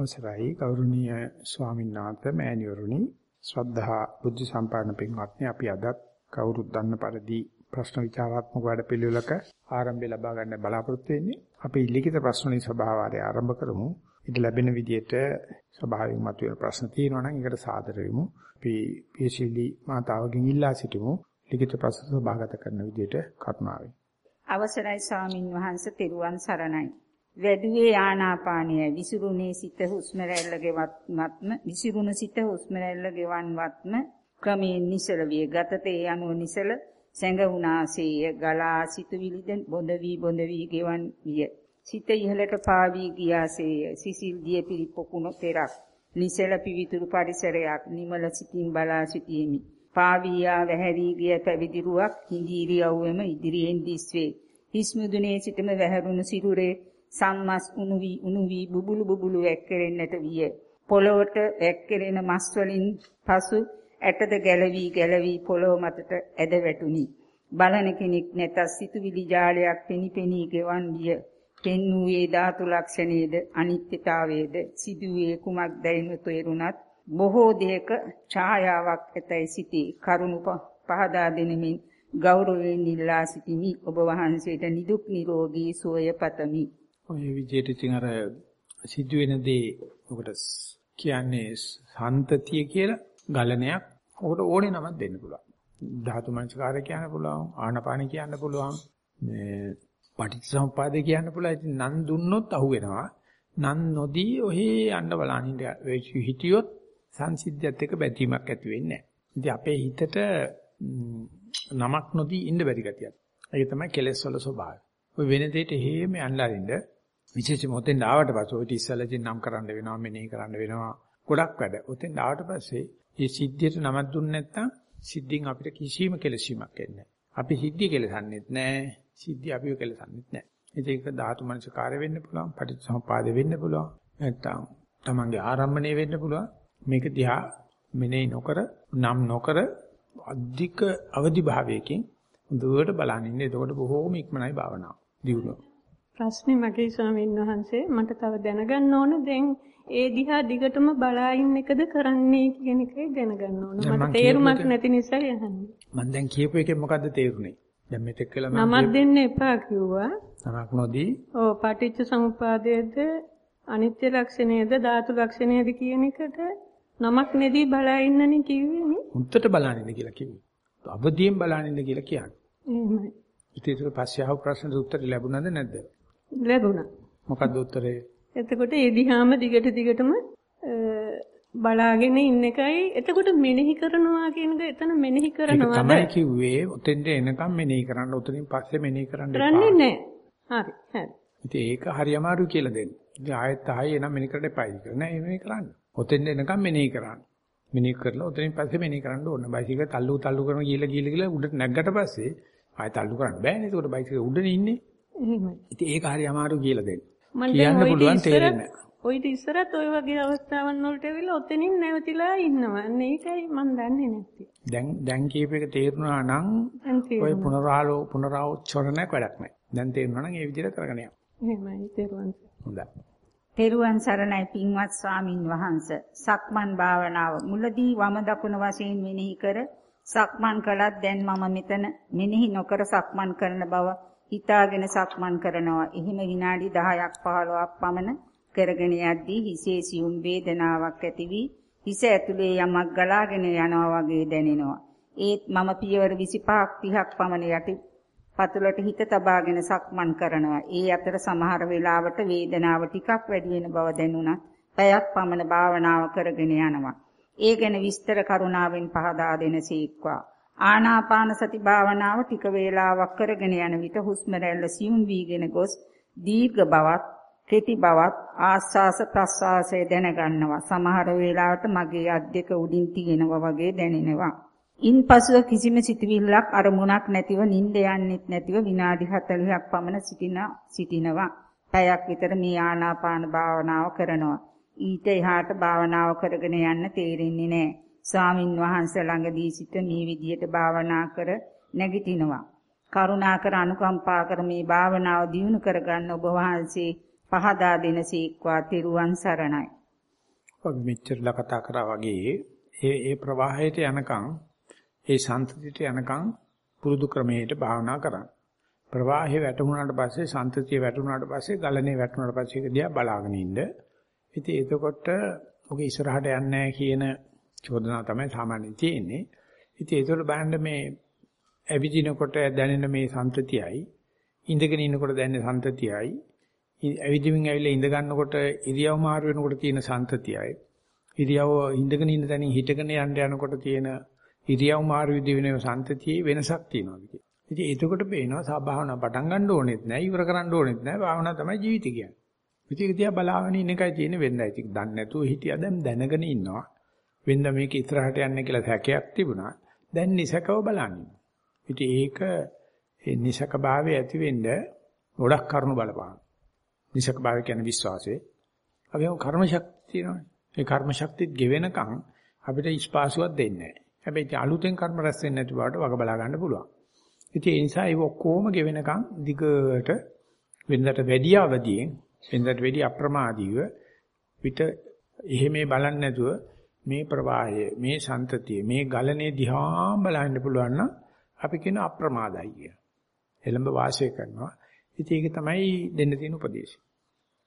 අවසරයි. ගෞරවනීය ස්වාමීන් වහන්සේ මෑණිවරුනි ශ්‍රද්ධා බුද්ධ සම්පන්න පින්වත්නි අපි අදත් කවුරුත් දන්න පරිදි ප්‍රශ්න විචාරාත්මක වැඩපිළිවෙලක ආරම්භය ලබා ගන්න බලාපොරොත්තු වෙන්නේ. අපි ලිඛිත ප්‍රශ්න වලින් සභාවාරය ආරම්භ කරමු. ඉත ලැබෙන විදියට සභාවෙන් මතුවෙන ප්‍රශ්න තියෙනවා නම් ඒකට සාදර වෙමු. අපි පීශීලි මාතාවගෙන් ඉල්ලා සිටිමු. ලිඛිත ප්‍රශ්න සභාගත කරන විදියට කරුණාවෙන්. අවසරයි ස්වාමින් වහන්සේ තෙරුවන් සරණයි. වැඩුවේ ආනාපානය විසිරුනේ සිත හුස්ම රැල්ල ගෙවත්ම විසිරුණු සිත හුස්ම රැල්ල ගෙවන්වත්ම ක්‍රමයෙන් නිසල විය. ගතතේ අනුව නිසල සැඟුණාසේය ගලා සිතුවිලිද බොඳ වී බොඳ වී ගෙවන් විය. සිත ඉහළට පාවී ගියාසේය. සිසිල් දිය පිරිපොකුණ පෙරක්. නිසල පිවිතුරු පරිසරයක් නිමල සිතින් බලා සිටීමි පාවියා වැහැරී ගිය පැවිදිරුවක් හිඳීරියව්වෙම ඉදිරියෙන් දිස්වේ. හිස් මුදුනේ සිටම වැහැරුණු සිරුරේ සම්මස් උණු වී උණු වී බුබුලු බුබුලු වැක්කෙරෙන්නට විය. පොළොවට වැක්කෙරෙන මස් වලින් පසු ඇටද ගැලවි ගැලවි පොළොව මතට ඇද වැටුනි. බලන කෙනෙක් නැත සිතුවිලි ජාලයක් පෙනිපෙනී ගෙවන් විය. පෙන්වූයේ ධාතු ලක්ෂණයේද අනිත්‍යතාවයේද සිදුවේ කුමක් දැයිනු තේරුණත් බොහෝ දෙයක ඡායාවක් ඇතයි සිටි කරුණ පහදා දෙනමින් ගෞරවයෙන් ඉල්ලා සිටිමි ඔබ වහන්සේට නිදුක් නිරෝගී සුවය පතමි ඔය විදිහට ඉතින් අර සිදුවෙන දේ ඔකට කියන්නේ සන්තතිය කියලා ගලණයක්. ඔකට ඕනේ නමක් දෙන්න පුළුවන්. ධාතු මනසකාරය කියන්න පුළුවන්, ආනපාන කියන්න පුළුවන්, මේ පටිච්චසමුපාදේ කියන්න පුළුවන්. ඉතින් නන් දුන්නොත් අහුවෙනවා. නන් නොදී ඔහේ යන්න බලනින්න හිටියොත් සංසිද්ධියත් එක්ක බැඳීමක් ඇති වෙන්නේ නැහැ. ඉතින් අපේ හිතට නමක් නොදී ඉන්න බැරි ගතියක්. ඒක තමයි කෙලෙස් වල ස්වභාවය. ඔය වෙන දෙයකට හේම යන්නලා ඉන්න විශේෂයෙන්ම ඔතෙන් ආවට පස්සේ ඔය ඉස්සලකින් නම් කරන්න වෙනවා මෙනෙහි කරන්න වෙනවා ගොඩක් වැඩ. ඔතෙන් ආවට පස්සේ මේ සිද්ධියට නමක් දුන්නේ නැත්නම් සිද්ධියෙන් අපිට කිසිම කෙලසීමක් එන්නේ අපි සිද්ධිය කෙලසන්නෙත් නැහැ. සිද්ධිය අපිව කෙලසන්නෙත් නැහැ. ඒක ධාතු මනසකාරය වෙන්න පුළුවන්, පටිච්චසමුපාද වෙන්න පුළුවන්. නැත්නම් තමන්ගේ ආරම්භණය වෙන්න පුළුවන්. මේක දිහා මෙනෙහි නොකර, නම් නොකර අධික අවදි භාවයකින් හොඳට බලන් ඉන්න. එතකොට බොහෝම ඉක්මනයි භාවනාව. දියුණුව. ප්‍රශ්නේ මගේ ස්වාමීන් වහන්සේ මට තව දැනගන්න ඕන දැන් ඒ දිහා දිගටම බලා ඉන්න එකද කරන්නේ කියන එකයි දැනගන්න ඕන. මට තේරුමක් නැති නිසා යහන්නේ. මම දැන් කියපු එකෙන් මොකද්ද තේරුනේ? දැන් මෙතෙක් කළා මම නමක් දෙන්න එපා කිව්වා. නමක් නොදී. ඔව් පටිච්ච සමුපාදයේද අනිත්‍ය ලක්ෂණයේද ධාතු ලක්ෂණයේද කියන එකට නමක් නෙදී බලා ඉන්නනේ කිව්වේ නේ. හුත්තට බලනින්න කියලා කිව්වේ. අවදියෙන් බලනින්න කියලා කියන්නේ. එහෙමයි. ඉතින් ඒක පස්සේ ආව ප්‍රශ්නට උත්තර ලැබුණාද නැද්ද? ලැබුණා. මොකද්ද උත්තරේ? එතකොට ඒ දිහාම දිගට දිගටම බලාගෙන ඉන්න එකයි එතකොට මෙනෙහි කරනවා කියන එක එතන මෙනෙහි කරනවාද? තමයි කිව්වේ ඔතෙන්ට එනකම් මෙනෙහි කරන්න උතනින් පස්සේ මෙනෙහි කරන්න එපා. කරන්නේ නැහැ. හරි. හරි. ඉතින් ඒක හරි අමාරු කියලා දෙන්න. ඉතින් ආයෙත් ආයෙ එනම් මෙනෙහි කරන්න එපායි කියලා. නෑ මෙනෙහි කරන්න. ඔතෙන්ට එනකම් මෙනෙහි කරන්න. මෙනෙහි කරලා උතනින් පස්සේ මෙනෙහි කරන්න ඕන. බයිසිකල් තල්ලු තල්ලු කරන ගිහලා ගිහලා ගිහලා උඩට නැග්ගට පස්සේ ආයෙ තල්ලු කරන්න බෑනේ. ඒකට බයිසිකල් උඩනේ ඉන්නේ. එහෙමයි. ඉතින් ඒක හරි අමාරු කියලා දෙන්න. මම කියන්න පුළුවන් තේරෙන්නේ. ඔය ඉස්සරත් ඔය වගේ අවස්ථාවන් වලට ඇවිල්ලා ඔතනින් නැවතිලා ඉන්නවා. අන්න ඒකයි මම දන්නේ නැත්තේ. දැන් දැන් කීප එක තේරුණා නම් ඔය පුනරාලෝ පුනරාවචරණයක් වැඩක් නැහැ. දැන් තේරුණා නම් ඒ විදිහට කරගෙන යන්න. එහෙමයි තේරුවන්. හොඳයි. තෙරුවන් සරණයි පින්වත් ස්වාමින් වහන්සේ. සක්මන් භාවනාව මුලදී වම දකුණ වශයෙන් මෙනෙහි කර සක්මන් කළත් දැන් මම මෙතන මෙනෙහි නොකර සක්මන් කරන බව හිතාගෙන සක්මන් කරනවා. එහිම විනාඩි 10ක් 15ක් පමණ කරගෙන යද්දී හිසේ සියුම් වේදනාවක් ඇති වී හිස ඇතුලේ යමක් ගලාගෙන යනවා වගේ දැනෙනවා. ඒත් මම පියවර 25ක් 30ක් පමණ යටි පතුලට හිත තබාගෙන සක්මන් කරනවා. ඒ අතර සමහර වෙලාවට වේදනාව ටිකක් වැඩි වෙන බව දැනුණත් පැයක් පමණ භාවනාව කරගෙන යනවා. ඒ ගැන විස්තර කරුණාවෙන් පහදා දෙනසේක්වා. ආනාපාන සති භාවනාව ටික වේලාවක් කරගෙන යන විට හුස්ම රැල්ල සියුම් වීගෙන ගොස් දීර්ඝ බවත් කෙටි බවත් ආස්වාස ප්‍රස්වාසය දැනගන්නවා. සමහර වෙලාවට මගේ අත් දෙක උඩින් තියෙනවා වගේ දැනෙනවා. ඉන්පසුව කිසිම සිතවිල්ලක් අරමුණක් නැතිව නිින්ද යන්නෙත් නැතිව විනාඩි 40ක් පමණ සිටින සිටිනවා. පැයක් විතර මේ ආනාපාන භාවනාව කරනවා. ඊට එහාට භාවනාව කරගෙන යන්න තේරෙන්නේ නැහැ. ස්වාමින් වහන්සේ ළඟදී සිට මේ විදියට භාවනා කර නැගිටිනවා. කරුණාකර අනුකම්පා කර මේ භාවනාව දියුණු කරගන්න ඔබ වහන්සේ පහදා දෙනසීක්වා තිරුවන් සරණයි. අපි මෙච්චරලා කතා කරා වගේ ඒ ඒ ප්‍රවාහයට යනකම් ඒ සම්තතියට යනකම් පුරුදු ක්‍රමයට භාවනා කරන්න. ප්‍රවාහය වැටුණාට පස්සේ සම්තතිය වැටුණාට පස්සේ ගලනේ වැටුණාට පස්සේ ඒක දිහා බලාගෙන ඉන්න. ඉතින් එතකොට ඔක ඉස්සරහට යන්නේ නැහැ කියන චෝදනාව තමයි සාමාන්‍යයෙන් තියෙන්නේ. ඉතින් ඒතකොට බලන්න මේ ඇවිදිනකොට දැනෙන මේ සම්තතියයි ඉඳගෙන ඉන්නකොට දැනෙන සම්තතියයි ඇවිදින්මින් ඇවිල්ලා ඉඳ ගන්නකොට ඉරියව් මාරු වෙනකොට තියෙන සම්තතියයි ඉරියව් ඉඳගෙන ඉන්න තැනින් හිටගෙන යන්න යනකොට තියෙන ඉරියව් මාරු විදි වෙන සම්තතියේ වෙනසක් තියෙනවා කියන්නේ. ඉතින් එතකොට පේනවා සබාවන පටන් ගන්න ඕනෙත් නැහැ ඉවර කරන්න ඕනෙත් නැහැ භාවනාව තමයි ජීවිතය කියන්නේ. ඉතින් ඒක දිහා බලාගෙන ඉන්න එකයි තියෙන්නේ වෙන්නයි. ඉතින් දන්නේ නැතුව හිටියා දැන් දැනගෙන ඉන්නවා. වෙන්න මේක ඉස්සරහට යන්නේ කියලා සැකයක් තිබුණා. දැන් නිසකව බලන්නේ. ඉතින් ඒක ඒ නිසක භාවය ඇති වෙන්න ගොඩක් කරුණු බලපාන. නිසක භාවය කියන්නේ විශ්වාසය. අපි هم කර්ම ශක්තිය තියෙනවානේ. ඒ කර්ම ශක්තියත් ගෙවෙනකන් අපිට ස්පාසුවක් දෙන්නේ නැහැ. හැබැයි අලුතෙන් කර්ම රැස් වෙන්නේ නැති බවට වග බලා ගන්න පුළුවන්. ඉතින් ඒ නිසා ඒක ඔක්කොම ගෙවෙනකන් දිගට වෙනදට වැඩි අවදියෙන් වෙනදට වැඩි අප්‍රමාදීව පිට එහෙමේ බලන්නේ නැතුව මේ ප්‍රවාහය මේ සන්තතිය මේ ගලනේ දිහා බලන්න පුළුවන් නම් අපි කියන අප්‍රමාදයි කිය. එළඹ වාසය කරනවා. ඉතින් ඒක තමයි දෙන්න තියෙන උපදේශය.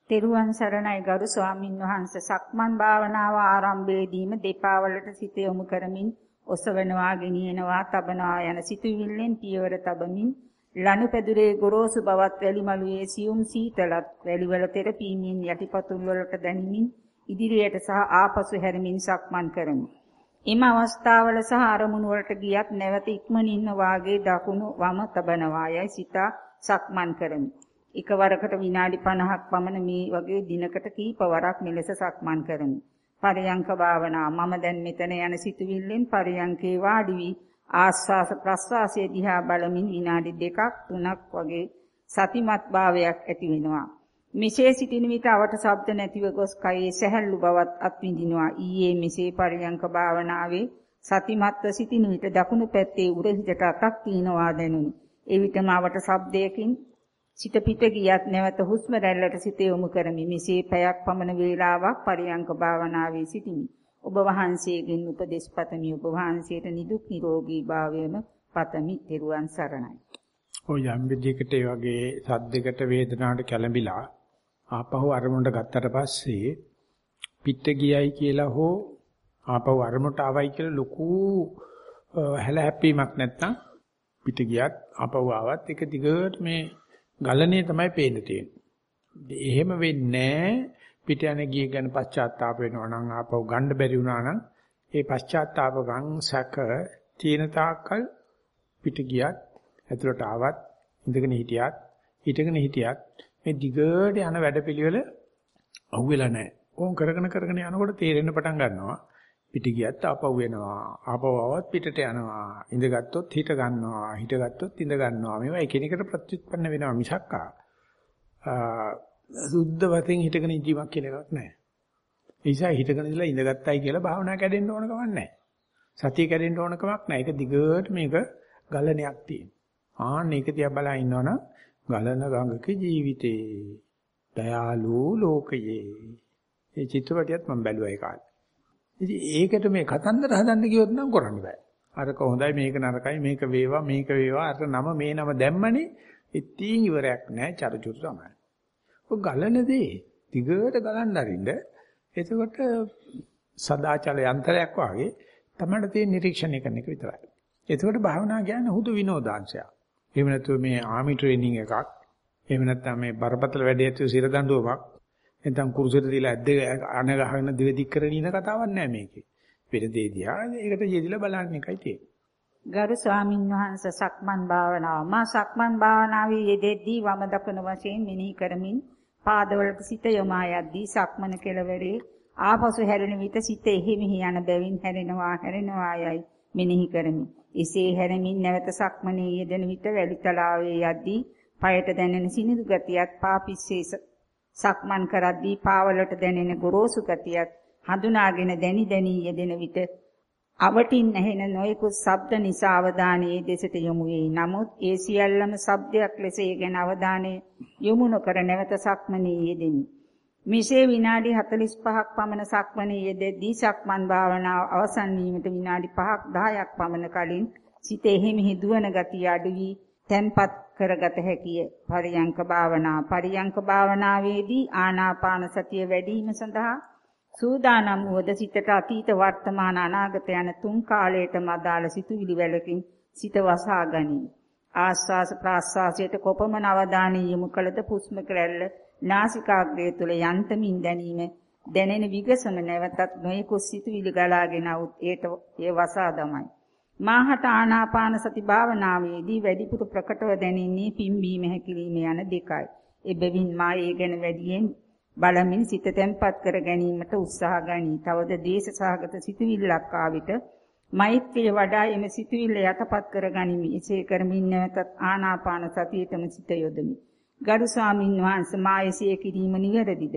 තෙරුවන් සරණයි ගරු ස්වාමින් වහන්සේ සක්මන් භාවනාව ආරම්භයේදීම දෙපා වලට සිත යොමු කරමින් ඔසවනවා ගෙනියනවා තබනවා යන සිතුවිල්ලෙන් පියවර තබමින් ලනුපැදුරේ ගොරෝසු බවත් වැලිමලුවේ සියුම් සීතලත් වැලිවල තෙරපීමින් යටිපතුල් වලට දැනිමින් ඉදිරියට සහ ආපසු හැරමින් සක්මන් කරමි. එම අවස්ථාවල සහ අරමුණු වලට ගියත් නැවත ඉක්මනින්ම වාගේ දකුණු වම තබනවා යයි සිතා සක්මන් කරමි. එකවරකට විනාඩි 50ක් පමණ මේ වගේ දිනකට කීප වරක් මෙලෙස සක්මන් කරමි. පරයන්ක භාවනා මම දැන් මෙතන යන සිතුවිල්ලෙන් පරයන්කේ වාඩි වී ආස්වාස ප්‍රස්වාසයේ දිහා බලමින් විනාඩි දෙකක් තුනක් වගේ සතිමත් භාවයක් ඇති වෙනවා. මෙසේ සිටින විට අවට ශබ්ද නැතිව ගොස් කයේ සැහැල්ලු බවත් අත්විඳිනවා. ඊයේ මෙසේ පරියංක භාවනාවේ සතිමත්ව සිටින විට දකුණු පැත්තේ උරහිසට අතක් තියනවා දැනුනි. එවිටම අවට ශබ්දයකින් සිත පිට ගියත් නැවත හුස්ම රැල්ලට සිත යොමු කරමි. මෙසේ පැයක් පමණ වේලාවක් පරියංක භාවනාවේ සිටිමි. ඔබ වහන්සේගෙන් උපදෙස් පතමි. ඔබ වහන්සේට නිදුක් නිරෝගී භාවයම පතමි. ත්වන් සරණයි. ඔය යම් විදිහකට ඒ වගේ සද්දයකට වේදනාවට කැළඹිලා ආපහු අරමුණට ගත්තට පස්සේ පිට ගියයි කියලා හෝ ආපහු අරමුණට ආවයි කියලා ලොකු හැලහැප්පීමක් නැත්තම් පිට ගියත් ආපහු ආවත් එක දිගට මේ ගලණේ තමයි පේන්න තියෙන්නේ. එහෙම වෙන්නේ පිට යන ගිය ගැන පශ්චාත්තාප වෙනවා නම් ආපහු ගන්න බැරි වුණා නම් ඒ පශ්චාත්තාප ගං සැක තීන තාක්කල් පිට ගියත් ඇතුළට ආවත් ඉඳගෙන හිටියත් හිටගෙන හිටියත් මේ දිගට යන වැඩපිළිවෙල අහුවෙලා නැහැ. ඕම් කරගෙන කරගෙන යනකොට තේරෙන්න පටන් ගන්නවා. පිට ගියත් ආපහු වෙනවා. ආපහු આવත් පිටට යනවා. ඉඳගත්තොත් හිට ගන්නවා. හිටගත්තොත් ඉඳ ගන්නවා. මේවා එකිනෙකට ප්‍රතිඋත්පන්න වෙනවා මිසක්කා. සුද්ධ වශයෙන් හිටගෙන ඉඳීමක් කියලා එකක් නැහැ. ඒ නිසා හිටගෙන ඉඳලා ඉඳගත්තයි කියලා භාවනා කැඩෙන්න ඕන කමක් නැහැ. සතිය කැඩෙන්න ඕන කමක් නැහැ. ඒක දිගට මේක ගලණයක් තියෙනවා. ආන්න ඒක දිහා බලා ඉන්නවනම් ගලන ගඟක ජීවිතේ දයාලු ලෝකයේ මේ චිත්‍රපටියත් මම බැලුවා ඒ කාලේ. ඉතින් ඒකට මේ කතන්දර හදන්න ගියොත් නම් කරන්න බෑ. අරක හොඳයි මේක නරකයි මේක වේවා මේක වේවා අර නම මේ නම දැම්මනේ ඉතින් ඉවරයක් නෑ චරචුරු තමයි. ඔය ගලන දේ දිගට ගලන්න අරින්න එතකොට සදාචල යන්ත්‍රයක් වාගේ තමයි තියෙන නිරීක්ෂණය කරන එක විතරයි. එතකොට භාවනා කියන්නේ හුදු විනෝදාංශයක්. එහෙම නැත්නම් මේ ආමි ට්‍රේනින් එකක්. එහෙම නැත්නම් මේ බරපතල වැඩේ ඇතුළු සිර දඬුවමක්. නැත්නම් කුරුසෙට දීලා ඇද්ද අන ගහගෙන දිව දික් කරගෙන ඉන කතාවක් නෑ මේකේ. වෙන දේ දිහා ඒකට යෙදිලා බලන්න එකයි තියෙන්නේ. ගරු ස්වාමින් වහන්සේ සක්මන් භාවනාව මා සක්මන් භාවනාවේ යෙදෙද්දී වම දකුණ වශයෙන් මෙනෙහි කරමින් පාදවලට සිත යොමා යද්දී සක්මන කෙළවරේ ආපසු හැරෙන විට සිත එහි මෙහි යන බැවින් හැරෙනවා හැරෙනවා යයි මෙනෙහි කරමි. එසේ හැරමින් නැවත සක්මනේ යෙදෙන විට වැලි තලාවේ යද්දී পায়ට දැනෙන සිනිඳු ගතියත් පාපිස්සේ සක්මන් කරද්දී පාවලට දැනෙන ගොරෝසු ගතියත් හඳුනාගෙන දැනි දැනි යෙදෙන විට අවටින් ඇහෙන නොයෙකුත් ශබ්ද නිසා අවධානයේ දෙසට යොමු වෙයි. නමුත් ඒ සියල්ලම ශබ්දයක් ලෙස ඒ ගැන අවධානය යොමු නොකර නැවත සක්මනේ යෙදෙමි. මෙසේ විනාඩි 45ක් පමණ සක්මනේ යෙදෙද්දී සක්මන් භාවනාව අවසන් වීමට විනාඩි 5ක් 10ක් පමණ කලින් සිත එහෙමෙහි දුවන ගතිය අඩු වී තැම්පත් කරගත හැකිය. පරියංක භාවනා පරියංක භාවනාවේදී ආනාපාන සතිය වැඩි වීම සඳහා සූදානම් වූද සිතට අතීත වර්තමාන අනාගත යන තුන් කාලයටම අදාළ සිතුවිලි වලකින් සිත වසා ගනී. ආස්වාස ප්‍රාස්වාසයට කොපමණ අවධානය යොමු කළද පුස්ම කරැල්ල නාසිකාග්‍රය තුල යන්තමින් දැනීම දැනෙන විගසම නැවතත් නොයෙකුත් සිතුවිලි ගලාගෙන આવුත් ඒට ඒ වසා දමයි. මාහට ආනාපාන සති භාවනාවේදී වැඩිපුර ප්‍රකටව දැනෙන්නේ පිම්බීම හැකිලිම යන දෙකයි. එබැවින් මා ඒ ගැන වැඩියෙන් බලමින් සිත තැන්පත් කර ගැනීමට උත්සාහ ගනී. තවද දේශ සහගත සිතුවිල්ලක් ආවිත මෛත්‍රිය වඩා එම සිතුවිල්ල යටපත් කර ගනිමි. එසේ කරමින් නැවතත් ආනාපාන සතියටම සිත යොදමි. ගරු ස්වාමින් වහන්සේ මා එසේ කිරීම නිවැරදිද?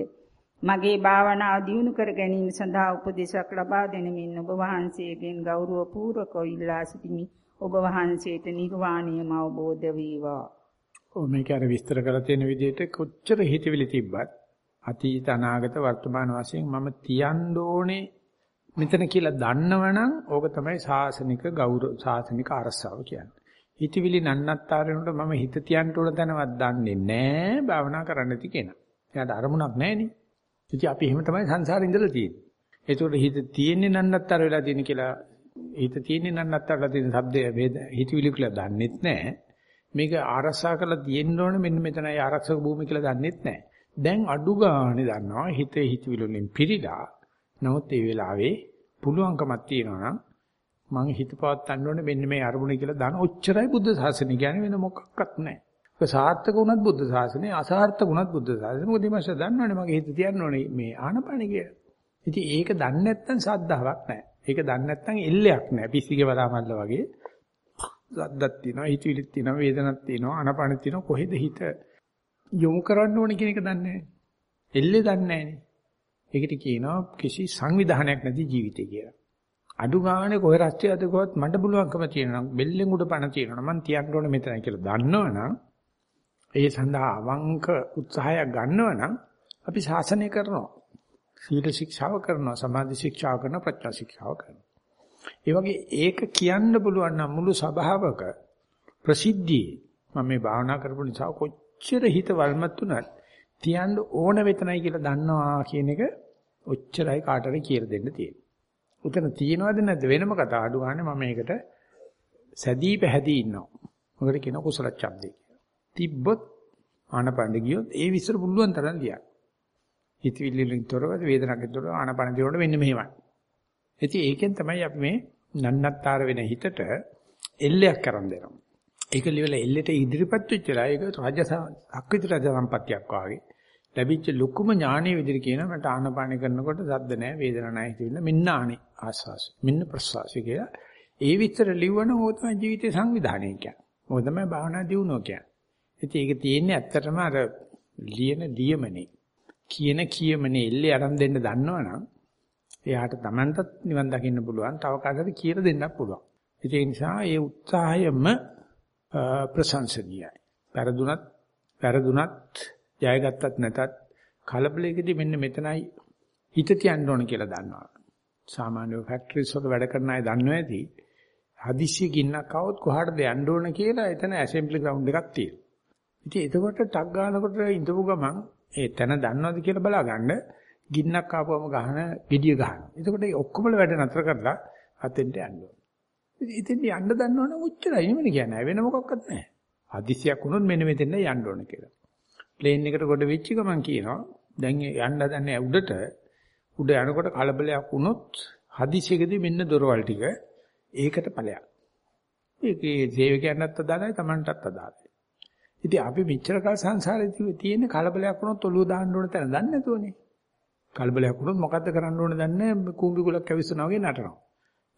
මගේ භාවනාව දියුණු කර ගැනීම සඳහා උපදේශක් ලබා දෙනමින් ඔබ වහන්සේගෙන් ගෞරව පූර්වකව ඉල්ලා සිටිමි. ඔබ වහන්සේට නිර්වාණයම අවබෝධ වේවා. ඔව් මේක අර විස්තර කරලා තියෙන විදිහට කොච්චර හිතවිලි තිබ්බත් අතීත අනාගත වර්තමාන වශයෙන් මම තියන්න ඕනේ මෙතන කියලා දන්නවනම් ඕක තමයි සාසනික ගෞරව සාසනික අරසාව කියන්නේ. හිතවිලි නන්නත්තරේනට මම හිත තියන්න ඕන තැනවත් දන්නේ නැහැ භාවනා කරන්න ඇති කෙනා. එයාට අරමුණක් නැහෙනේ. ඉතින් අපි එහෙම තමයි සංසාරේ ඉඳලා තියෙන්නේ. ඒතකොට හිත තියෙන්නේ නන්නත්තර වෙලා තියෙන කියලා හිත තියෙන්නේ නන්නත්තරලා තියෙන shabdය වේද හිතවිලි කියලා දන්නෙත් නැහැ. මේක ආරක්ෂා කරලා තියෙන්න ඕනේ මෙන්න මෙතනයි ආරක්ෂක භූමිය කියලා දන්නෙත් නැහැ. දැන් අඩු ගානේ දන්නවා හිතේ හිතවිලි වලින් පිරීලා. නමුත් ඒ වෙලාවේ පුළුවන්කමක් තියෙනවා නම් මං හිත පවත්වන්න ඕනේ මෙන්න මේ අරමුණ කියලා දාන ඔච්චරයි බුද්ධ ශාසනය කියන්නේ වෙන මොකක්වත් නැහැ. ඒක සාර්ථක වුණත් බුද්ධ ශාසනය අසාර්ථක වුණත් බුද්ධ ශාසනය. මොකද ඊමස්ස දන්නවනේ මගේ හිත තියන්න ඕනේ මේ ආනපන කියලා. ඉතින් ඒක දන්නේ නැත්නම් සද්ධාාවක් නැහැ. ඒක දන්නේ නැත්නම් එල්ලයක් නැහැ. පිස්සිගේ වරාමල්ල වගේ සද්දක් තියෙනවා, හිතවිලිත් තියෙනවා, වේදනක් තියෙනවා, ආනපන තියෙනවා කොහෙද හිත යොමු කරන්න ඕනේ කියන එක දන්නේ නැහැ. එල්ලේ දන්නේ නැහැනේ. ඒකට කියනවා කිසි සංවිධානයක් නැති ජීවිතය කියලා. අඩු ගානේ කොහේ රස්තියද කොහොත් මට පුළුවන්කම තියෙනවා බෙල්ලෙන් උඩ පණ තියෙනවා මම තියන්න ඕනේ මෙතන කියලා දන්නවනම් ඒ සඳහා අවංක උත්සාහයක් ගන්නවනම් අපි ශාසනය කරනවා. සීල ශික්ෂාව කරනවා, සමාධි ශික්ෂාව කරනවා, ප්‍රඥා ශික්ෂාව කරනවා. ඒ වගේ ඒක කියන්න පුළුවන් නම් මුළු සභාවක ප්‍රසිද්ධියේ මම මේ භාවනා කරපු නිසා කොච්චර හිත වල්මත් උනත් තියන්න ඕන වෙතනයි කියලා දන්නවා කියන එක ඔච්චරයි කාටරි කියලා දෙන්න තියෙන්නේ. උතන තියනවද නැද්ද වෙනම කතා අඩු ගන්න මම මේකට සැදී පැහැදී ඉන්නවා. මොකට කියන කුසල ඡන්දේ කියලා. තිබ්බොත් ආනපණ්ඩ ගියොත් ඒ විස්තර පුළුවන් තරම් ලියන්න. හිතවිලි වලින් තොරව වේදනාවකින් තොරව ආනපණ දිනනකොට මෙන්න මෙහෙමයි. ඉතින් ඒකෙන් තමයි අපි මේ නන්නත්තර වෙන හිතට එල්ලයක් කරන් දෙනවා. ඒක livel එල්ලෙට ඉදිරිපත් වෙච්ච ලා ඒක රාජ අක්විත රාජ සම්පත්තියක් වාගේ. ලැබිච්ච ලොකුම ඥානීය විදිහට කියනවා මට ආනපාන කරනකොට සද්ද නැහැ වේදනා නැහැ හිතෙන්න මෙන්න ආනේ ආස්වාස මෙන්න ප්‍රසවාසය කියලා. ඒ විතර ලිව්වන ඕක තමයි ජීවිතේ සංවිධානය කියන්නේ. මොකද තමයි භාවනා දියුණුව කියන්නේ. ඉතින් ඒක තියෙන්නේ ඇත්තටම අර ලියන ලියමනේ. කියන කියමනේ එල්ලේ අරන් දෙන්න දන්නවනම් එයාට Tamanටත් නිවන් දකින්න පුළුවන්. තව කාටද කියලා දෙන්නත් පුළුවන්. ඒ නිසා ඒ උත්සාහයම ප්‍රශංසනීයයි. පෙරදුනත් පෙරදුනත් ජයගත්තත් නැතත් කලබලයකදී මෙන්න මෙතනයි හිත තියන්න ඕන කියලා දන්නවා. සාමාන්‍ය ෆැක්ටරිස් වල වැඩ කරන අය දන්නවා ඇති. හදිස්සිය ගින්නක් આવොත් කොහාටද යන්න ඕන කියලා එතන ඇසෙම්බලි ග්‍රවුන්ඩ් එකක් තියෙනවා. ඉතින් එතකොට ටක් ගන්නකොට ඉඳපු ගමන් ඒ තැන දන්නවද කියලා බලාගන්න ගින්නක් ආපුවම ගහන gediya ගහනවා. එතකොට ඒ ඔක්කොම වැඩ නතර කරලා අතෙන්ට යන්න ඕන. ඉතින් යන්න දන්නවනම් උච්චරයි නෙමෙයි කියන්නේ වෙන මොකක්වත් නැහැ. හදිසියක් වුණොත් මෙන්න මෙතෙන්ද යන්න ඕන කියලා. ප්ලේන් එකට ගොඩ වෙච්ච ගමන් කියනවා දැන් යන්න හදන්නේ උඩට උඩ යනකොට කලබලයක් වුණොත් හදිසියකදී මෙන්න දොරවල් ටික ඒකට ඵලයක්. ඒකේ සේවකයන්ටත් අදාළයි Tamanටත් අදාළයි. ඉතින් අපි මෙච්චර කාල සංසාරේ තියෙන කලබලයක් වුණොත් ඔළුව දාන්න ඕන තැන දන්නේ නැතුවනේ. කලබලයක් වුණොත් මොකද්ද කරන්න ඕන දන්නේ කූඹි ගුලක් ඇවිස්සනවා වගේ නටනවා.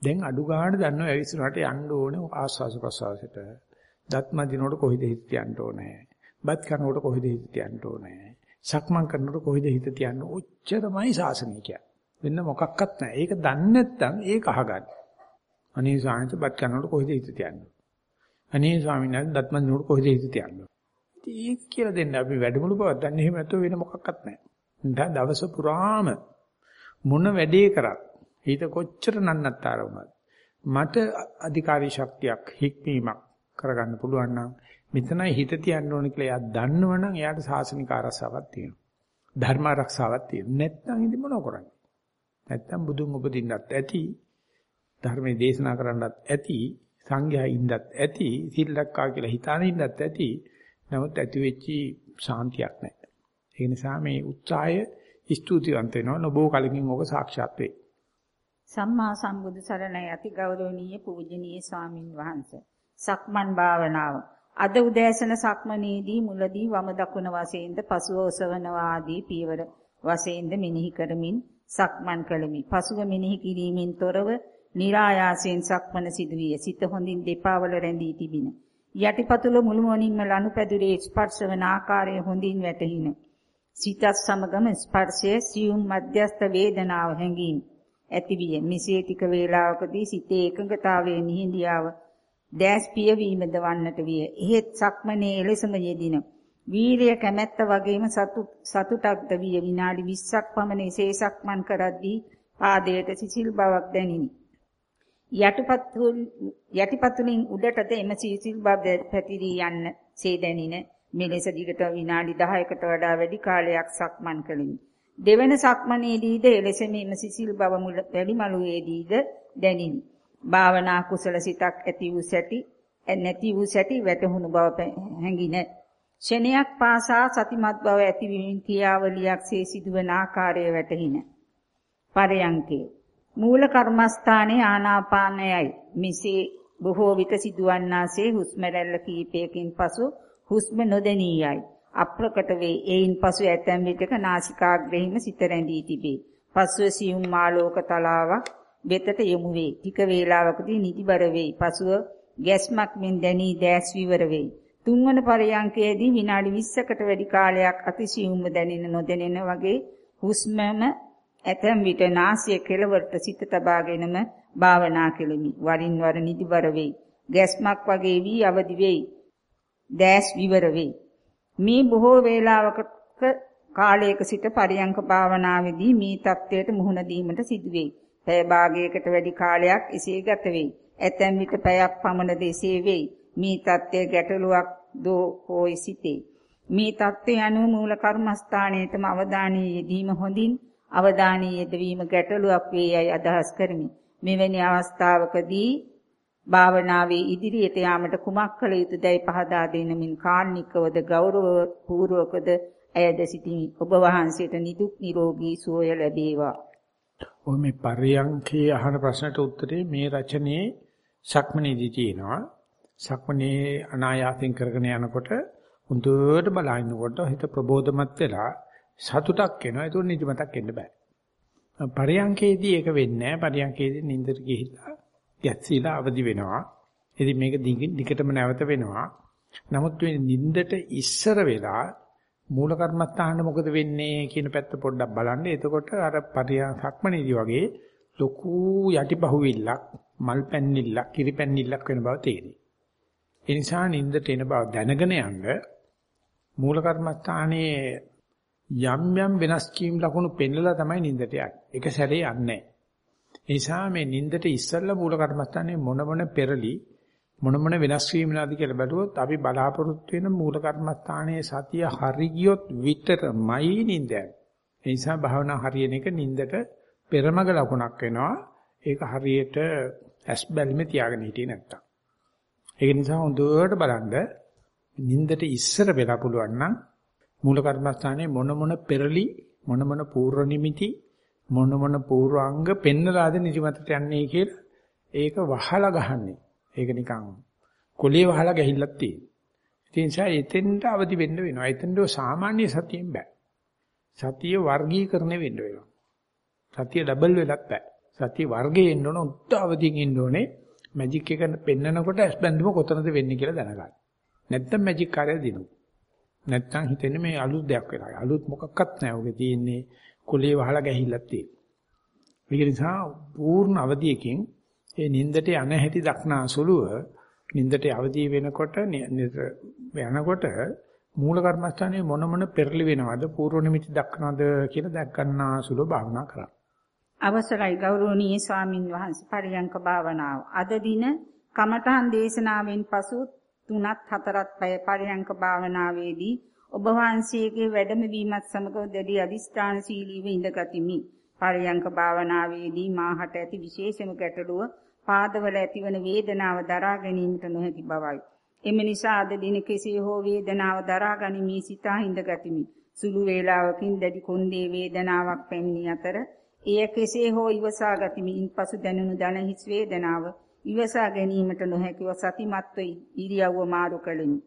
දැන් අඩු ගන්න දන්නවා ඇවිස්සුනට යන්න ඕනේ ආස්වාස ප්‍රසවාසයට. දත් මදිනකොට කොහෙද හිත තියන්න ඕනේ. බත් කනකොට කොහෙද හිත තියන්න ඕනේ. සක්මන් කරනකොට කොහෙද හිත තියන්න ඔච්චරමයි සාසනය කියන්නේ. වෙන මොකක්වත් නැහැ. ඒක දන්නේ නැත්නම් ඒක අහගන්න. අනේ සාමිත බත් කනකොට කොහෙද හිත තියන්නේ. අනේ ස්වාමීන් වහන්සේ දත් මදිනකොට කොහෙද හිත තියන්නේ. ඒක කියලා දෙන්න අපි වැඩමුළු බවක් දන්නේ එහෙම නැතුව වෙන මොකක්වත් නැහැ. දැන් දවස පුරාම මොන වැඩේ කරත් හිත කොච්චර නන්නත්තර වුණත් මට අධිකාරී ශක්තියක් හික්මීමක් කරගන්න පුළුවන් නම් මෙතනයි හිත තියන්න ඕන කියලා එයා දන්නවනම් එයාට සාසනික ආරක්ෂාවක් තියෙනවා. ධර්ම ආරක්ෂාවක් තියෙනවා. නැත්නම් ඉතින් මොනව කරන්නේ? නැත්නම් බුදුන් උපදින්නත් ඇති ධර්මයේ දේශනා කරන්නත් ඇති සංඝයා ඉන්නත් ඇති සිල් ලක්කා කියලා හිතාන ඉන්නත් ඇති නමුත් ඇති වෙච්චි ශාන්තියක් නැහැ. ඒ නිසා මේ උත්සාහය ස්තුතිවන්ත වෙනවා නොබෝ කලකින් ඔබ සාක්ෂාත් වේ. සම්මා සම්බුදු සරණයි අති ගෞරවනීය පූජනීය ස්වාමින් වහන්සේ. සක්මන් භාවනාව. අද උදෑසන සක්මනේදී මුලදී වම දකුණ වශයෙන්ද පසුව ඔසවනවා ආදී පියවර වශයෙන්ද මෙනෙහි කරමින් සක්මන් කළෙමි. පසුව මෙනෙහි කිරීමෙන් තොරව નિરાයාසයෙන් සක්මන සිදුවිය. සිත හොඳින් දෙපා වල රැඳී තිබින. යටිපතුල මුළුමනින්ම ලනුපැදුරේ ස්පර්ශ වන ආකාරය හොඳින් වැටහින. සිතත් සමගම ස්පර්ශයේ සියුම් මධ්‍යස්ත වේදනාව හැඟීම් ඇතිවිය. මෙසේ ටික වේලාවකදී සිතේ එකඟතාවයේ නිහිඳියාව දැස් පියවීමද වන්නට විය. එහෙත් සක්මනේ එලෙසම යෙදින. වීරිය කැමැත්ත වගේම සතුටක්ද විය. විනාඩි 20ක් පමණ එසේ සක්මන් කරද්දී පාදයට සිසිල් බවක් දැනිනි. යටිපතුලින් උඩටද එම සිසිල් බව පැතිරී යන්න සේ දැනින මෙලෙස දිගට විනාඩි 10කට වඩා වැඩි කාලයක් සක්මන් කළෙමි. දෙවන සක්මනේදීද එලෙසම එම සිසිල් බව මුල පැලිමලුවේදීද දැනිනි. භාවනා කුසල සිතක් ඇති වූ සැටි නැති වූ සැටි වැටහුණු බව හැඟින ෂණයක් පාසා සතිමත් බව ඇතිවීම ක්‍රියාවලියක්සේ සිදුවන ආකාරය වැටහින පරයන්කේ. මූල කර්මස්ථානයේ ආනාපානයයි. මෙසේ බොහෝ විට සිදුවන්නාසේ හුස්ම රැල්ල කීපයකින් පසු හුස්ම නොදැනියයි. අප්‍රකට වේ. එයින් පසු ඇතැම් විටක නාසිකාග්‍රෙහිම සිත රැඳී තිබේ. පසුව සියුම් මාලෝක තලාවක් වෙතට යොමු වේ ටික වේලාවකදී නිදිබර වේ පසුව ගැස්මක් මෙන් දැනී දැස් විවර වේ තුන්වන පරයන්කයේදී විනාඩි 20කට වැඩි කාලයක් අතිසියුම්ව දැනෙන නොදැනෙන වගේ හුස්මම ඇතැම් විට නාසය කෙළවරට සිත තබාගෙනම භාවනා කෙලිමි. වරින් වර නිදිබර වෙයි. ගැස්මක් වගේ වී අවදි වෙයි. දැස් විවර වෙයි. මේ බොහෝ වේලාවක කාලයක සිට පරියංක භාවනාවේදී මේ தත්වයට මුහුණ දීමට සිදු වෙයි. පැය භාගයකට වැඩි කාලයක් එසේ ගත වෙයි. ඇතැම් විට පැයක් පමණ දෙසේ වෙයි. මේ தත්ත්වය ගැටලුවක් දෝ හෝයි සිටේ. මේ தත්ත්වය අනුව මූල කර්මස්ථානයේතම අවධානය යෙදීම හොඳින් අවධානය යෙදවීම ගැටලුවක් වේ යයි අදහස් කරමි. මෙවැනි අවස්ථාවකදී භාවනාවේ ඉදිරියට යාමට කුමක් කළ යුතුදයි පහදා දෙනමින් කාර්නිකවද ගෞරව පූර්වකද ඇයද සිටිමි. ඔබ වහන්සේට නිදුක් නිරෝගී සුවය ලැබේවා. ඔය මේ පරියන්කේ අහන ප්‍රශ්නට උත්තරේ මේ රචනයේ සක්මනේදී තියෙනවා. සක්මනේ අනායාසයෙන් කරගෙන යනකොට හොඳට බලනකොට හිත ප්‍රබෝධමත් වෙලා සතුටක් එනවා. ඒක නිදිමතක් එන්න බෑ. පරියංකේදී ඒක වෙන්නේ නැහැ. පරියංකේදී නින්දට ගිහිල්ලා ගැස්සීලා අවදි වෙනවා. ඉතින් මේක දිගටම නැවත වෙනවා. නමුත් මේ නින්දට ඉස්සර වෙලා මූල කර්මස්ථාන මොකද වෙන්නේ කියන පැත්ත පොඩ්ඩක් බලන්න. එතකොට අර පරියංකක්මනේදී වගේ ලොකු යටිපහුවිල්ලක්, මල් පැන්නිල්ලක්, කිරි පැන්නිල්ලක් වෙන බව තේරෙයි. ඒ නිසා නින්දට එන බව දැනගෙන යන්න මූල කර්මස්ථානයේ යම් යම් වෙනස් කීම් ලකුණු පෙන්නලා තමයි නින්දට යන්නේ. ඒක සැරේ යන්නේ නැහැ. ඒ නිසා මේ නින්දට ඉස්සෙල්ලා මූල කර්මස්ථානයේ මොන මොන පෙරලි මොන මොන වෙනස් වීම නැද්ද කියලා බැලුවොත් අපි බලාපොරොත්තු වෙන මූල කර්මස්ථානයේ සතිය හරි ගියොත් විතරමයි නින්ද යන්නේ. ඒ නිසා භාවනා හරියන එක නින්දට පෙරමග ලකුණක් වෙනවා. ඒක හරියට ඇස් බැල්මේ තියාගෙන හිටියේ නැත්තම්. ඒක නිසා හොඳට බලන්න නින්දට ඉස්සර වෙලා පුළුවන් නම් මූල කර්මස්ථානයේ මොන මොන පෙරලි මොන මොන පූර්ව නිමිති මොන මොන පූර්වාංග පෙන්නලාද නිදිමතට යන්නේ කියලා ඒක වහලා ගහන්නේ. ඒක නිකන් කොලේ වහලා ගහිල්ලක් තියෙන. ඒ නිසා එතෙන්ට අවදි වෙන්න වෙනවා. එතෙන්ට සාමාන්‍ය සතියෙන් බෑ. සතිය වර්ගීකරණය වෙන්න වෙනවා. සතිය ඩබල් වෙලක් බෑ. සතිය වර්ගයේ එන්න ඕන උත්ත අවදියෙන් එන්න ඕනේ. මැජික් එක පෙන්නකොට ඇස් බැඳුම කොතනද වෙන්නේ කියලා දැනගන්න. නැත්තම් මැජික් කාර්යය දිනුවා. නැත්තම් හිතෙන්නේ මේ අලුත් දෙයක් වෙලා. අලුත් මොකක්වත් නැහැ. ඔගේ තියෙන්නේ කුලේ වහලා ගැහිල්ලක් තියෙන. ඒක නිසා පූර්ණ අවධියකින් ඒ නින්දට යන හැටි දක්නා සුළුව නින්දට අවදි වෙනකොට යනකොට මූල කර්මස්ථානයේ මොන මොන පෙරලි වෙනවද පූර්ව නිමිති දක්නවද කියලා දැක් ගන්නාසුලෝ භාවනා කරා. අවසරයි ගෞරවනීය ස්වාමින් වහන්සේ පරියංක භාවනාව. අද දින කමඨහන් දේශනාවෙන් පසු තුනත් හතරත් පැය පරියංක භාවනාවේදී ඔබ වහන්සේගේ වැඩම වීමත් සමග දැඩි අදිස්ථානශීලීව ඉඳගතිමි. පරියංක භාවනාවේදී මාහට ඇති විශේෂම ගැටලුව පාදවල ඇතිවන වේදනාව දරා ගැනීමට නොහැකි බවයි. එම නිසා අද දින කෙසේ හෝ වේදනාව දරා ගනිමි සිතා හිඳගතිමි. සුළු වේලාවකින් දැඩි කොන්දේ වේදනාවක් පැමිණි අතර එය කෙසේ හෝ ඉවසා ගතිමි. ඉන්පසු දැනුණු දන හිස් වේදනාව ඉවසා ගැනීමට නොහැකිව සතිමත්ව ඉරියව්ව මාරු කළෙමි.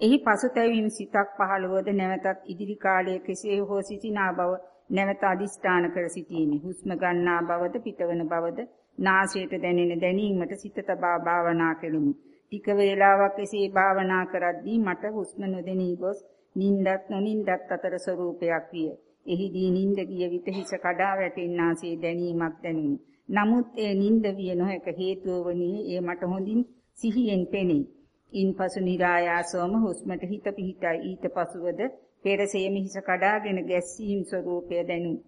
එහි පසුතැවීම් සිතක් පහළවද නැවතත් ඉදිරි කාලයේ කෙසේ හෝ සිටිනා බව නැවත අදිස්ථාන කර සිටීමේ හුස්ම ගන්නා බවද පිටවන බවද නාසයට දැනෙන දැනීමට සිත තබා භාවනා කෙලිමි. ටික වේලාවක් එසේ භාවනා කරද්දී මට හුස්ම නොදෙනී ගොස් නිින්දත් නොනිින්දත් අතර ස්වરૂපයක් විය. එහිදී නිින්ද ගිය විට හිස කඩා වැටෙන්නාසේ දැනීමක් දැනුනි. නමුත් ඒ නිින්ද විය නොහැක හේතුව වන්නේ ඒ මට හොඳින් සිහියෙන් පෙනේ. ඉන්පසු નિરાයාසවම හුස්මට හිත පිහිටයි. ඊට පසුවද පෙරසේම හිස කඩාගෙන ගැස්සීම් ස්වરૂපය දැනුනි.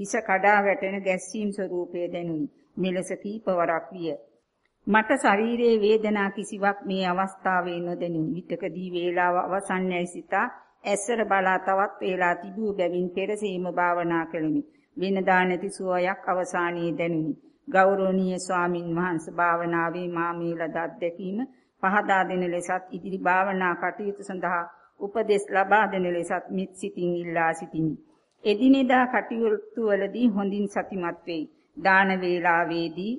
හිස කඩා වැටෙන ගැස්සීම් ස්වરૂපය දැනුනි. මෙලෙස කීපවරක් විය. මට ශරීරයේ වේදනා කිසිවක් මේ අවස්ථාවේ නොදැනුනි. විතකදී වේලාව අවසන් යයි සිතා ඇස්සර බලා තවත් වේලා තිබූ බැවින් පෙරසීම භාවනා කළෙමි. වෙනදා නැති සුවයක් අවසානයේ දැනුනි. ගෞරවනීය ස්වාමින් වහන්සේ භාවනාවේ මා මේ ලද අත්දැකීම පහදා දෙන ලෙසත් ඉදිරි භාවනා කටයුතු සඳහා උපදෙස් ලබා දෙන ලෙසත් මිත් සිතින් ඉල්ලා සිටිමි. එදිනෙදා කටයුතු වලදී හොඳින් සතිමත් වෙයි. දාන වේලාවේදී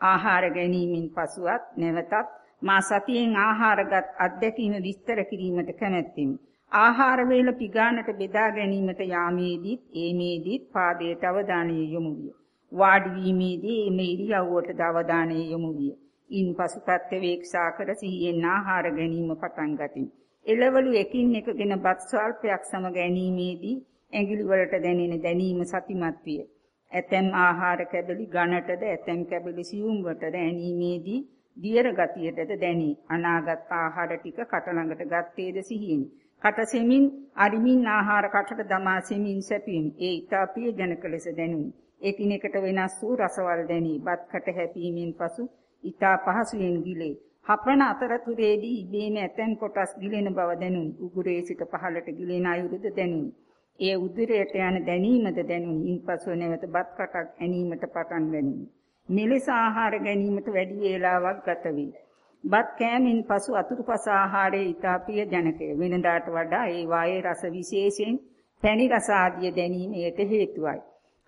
ආහාර ගැනීමෙන් පසුවත් නැවතත් මා සතියෙන් ආහාරගත් අත්දැකීම විස්තර කිරීමට කැමැත්තෙමි. ආහාර වේල පිගානට බෙදා ගැනීමට යාමේදීත් ඒමේදීත් පාදයට අවධානය යොමු විය. වාඩි වීමේදී මේ ඉරියව්වට අවධානය යොමු විය. ඉන්පසු ප්‍රත්‍යවේක්ෂා කර සිහියෙන් ආහාර ගැනීම පටන් ගතිමි. එළවලු එකින් එකගෙන බත් ස්වල්පයක් සම ගැනීමේදී ඇඟිලි වලට දැනෙන දැනීම සතිමත් විය. ඇතැම් ආහාර කැබලි ඝනටද ඇතැම් කැබලි සියුම් වටද ඇනීමේදී දියර ගතියටද දැනී අනාගත් ආහාර ටික කට ළඟට ගත්තේද සිහියෙනි. කට සෙමින් අරිමින් ආහාර කටට දමා සෙමින් සැපීමි. ඒ ඊතා ප්‍රිය ජනක ලෙස දැනුනි. එකිනෙකට වෙනස් වූ රසවල් දැනී බත් කට හැපීමෙන් පසු ඊතා පහසුවෙන් ගිලේ. හපන අතරතුරේදී ඉබේම ඇතැම් කොටස් ගිලෙන බව දැනුනි. උගුරේ සිට පහළට ගිලෙන අයුරුද දැනුනි. එය උදරයට යන දැනීමද දැනුනි. ඉන්පසු නැවත බත් කටක් ඇනීමට පටන් ගනිමි. මෙලෙස ආහාර ගැනීමට වැඩි වේලාවක් ගත වේ. බත් කෑමෙන් පසු අතුරුපස ආහාරයේ ඊතා ප්‍රිය ජනකය. වෙනදාට වඩා ඒ වායේ රස විශේෂයෙන් පැණි රස ආදිය දැනීම එයට හේතුවයි.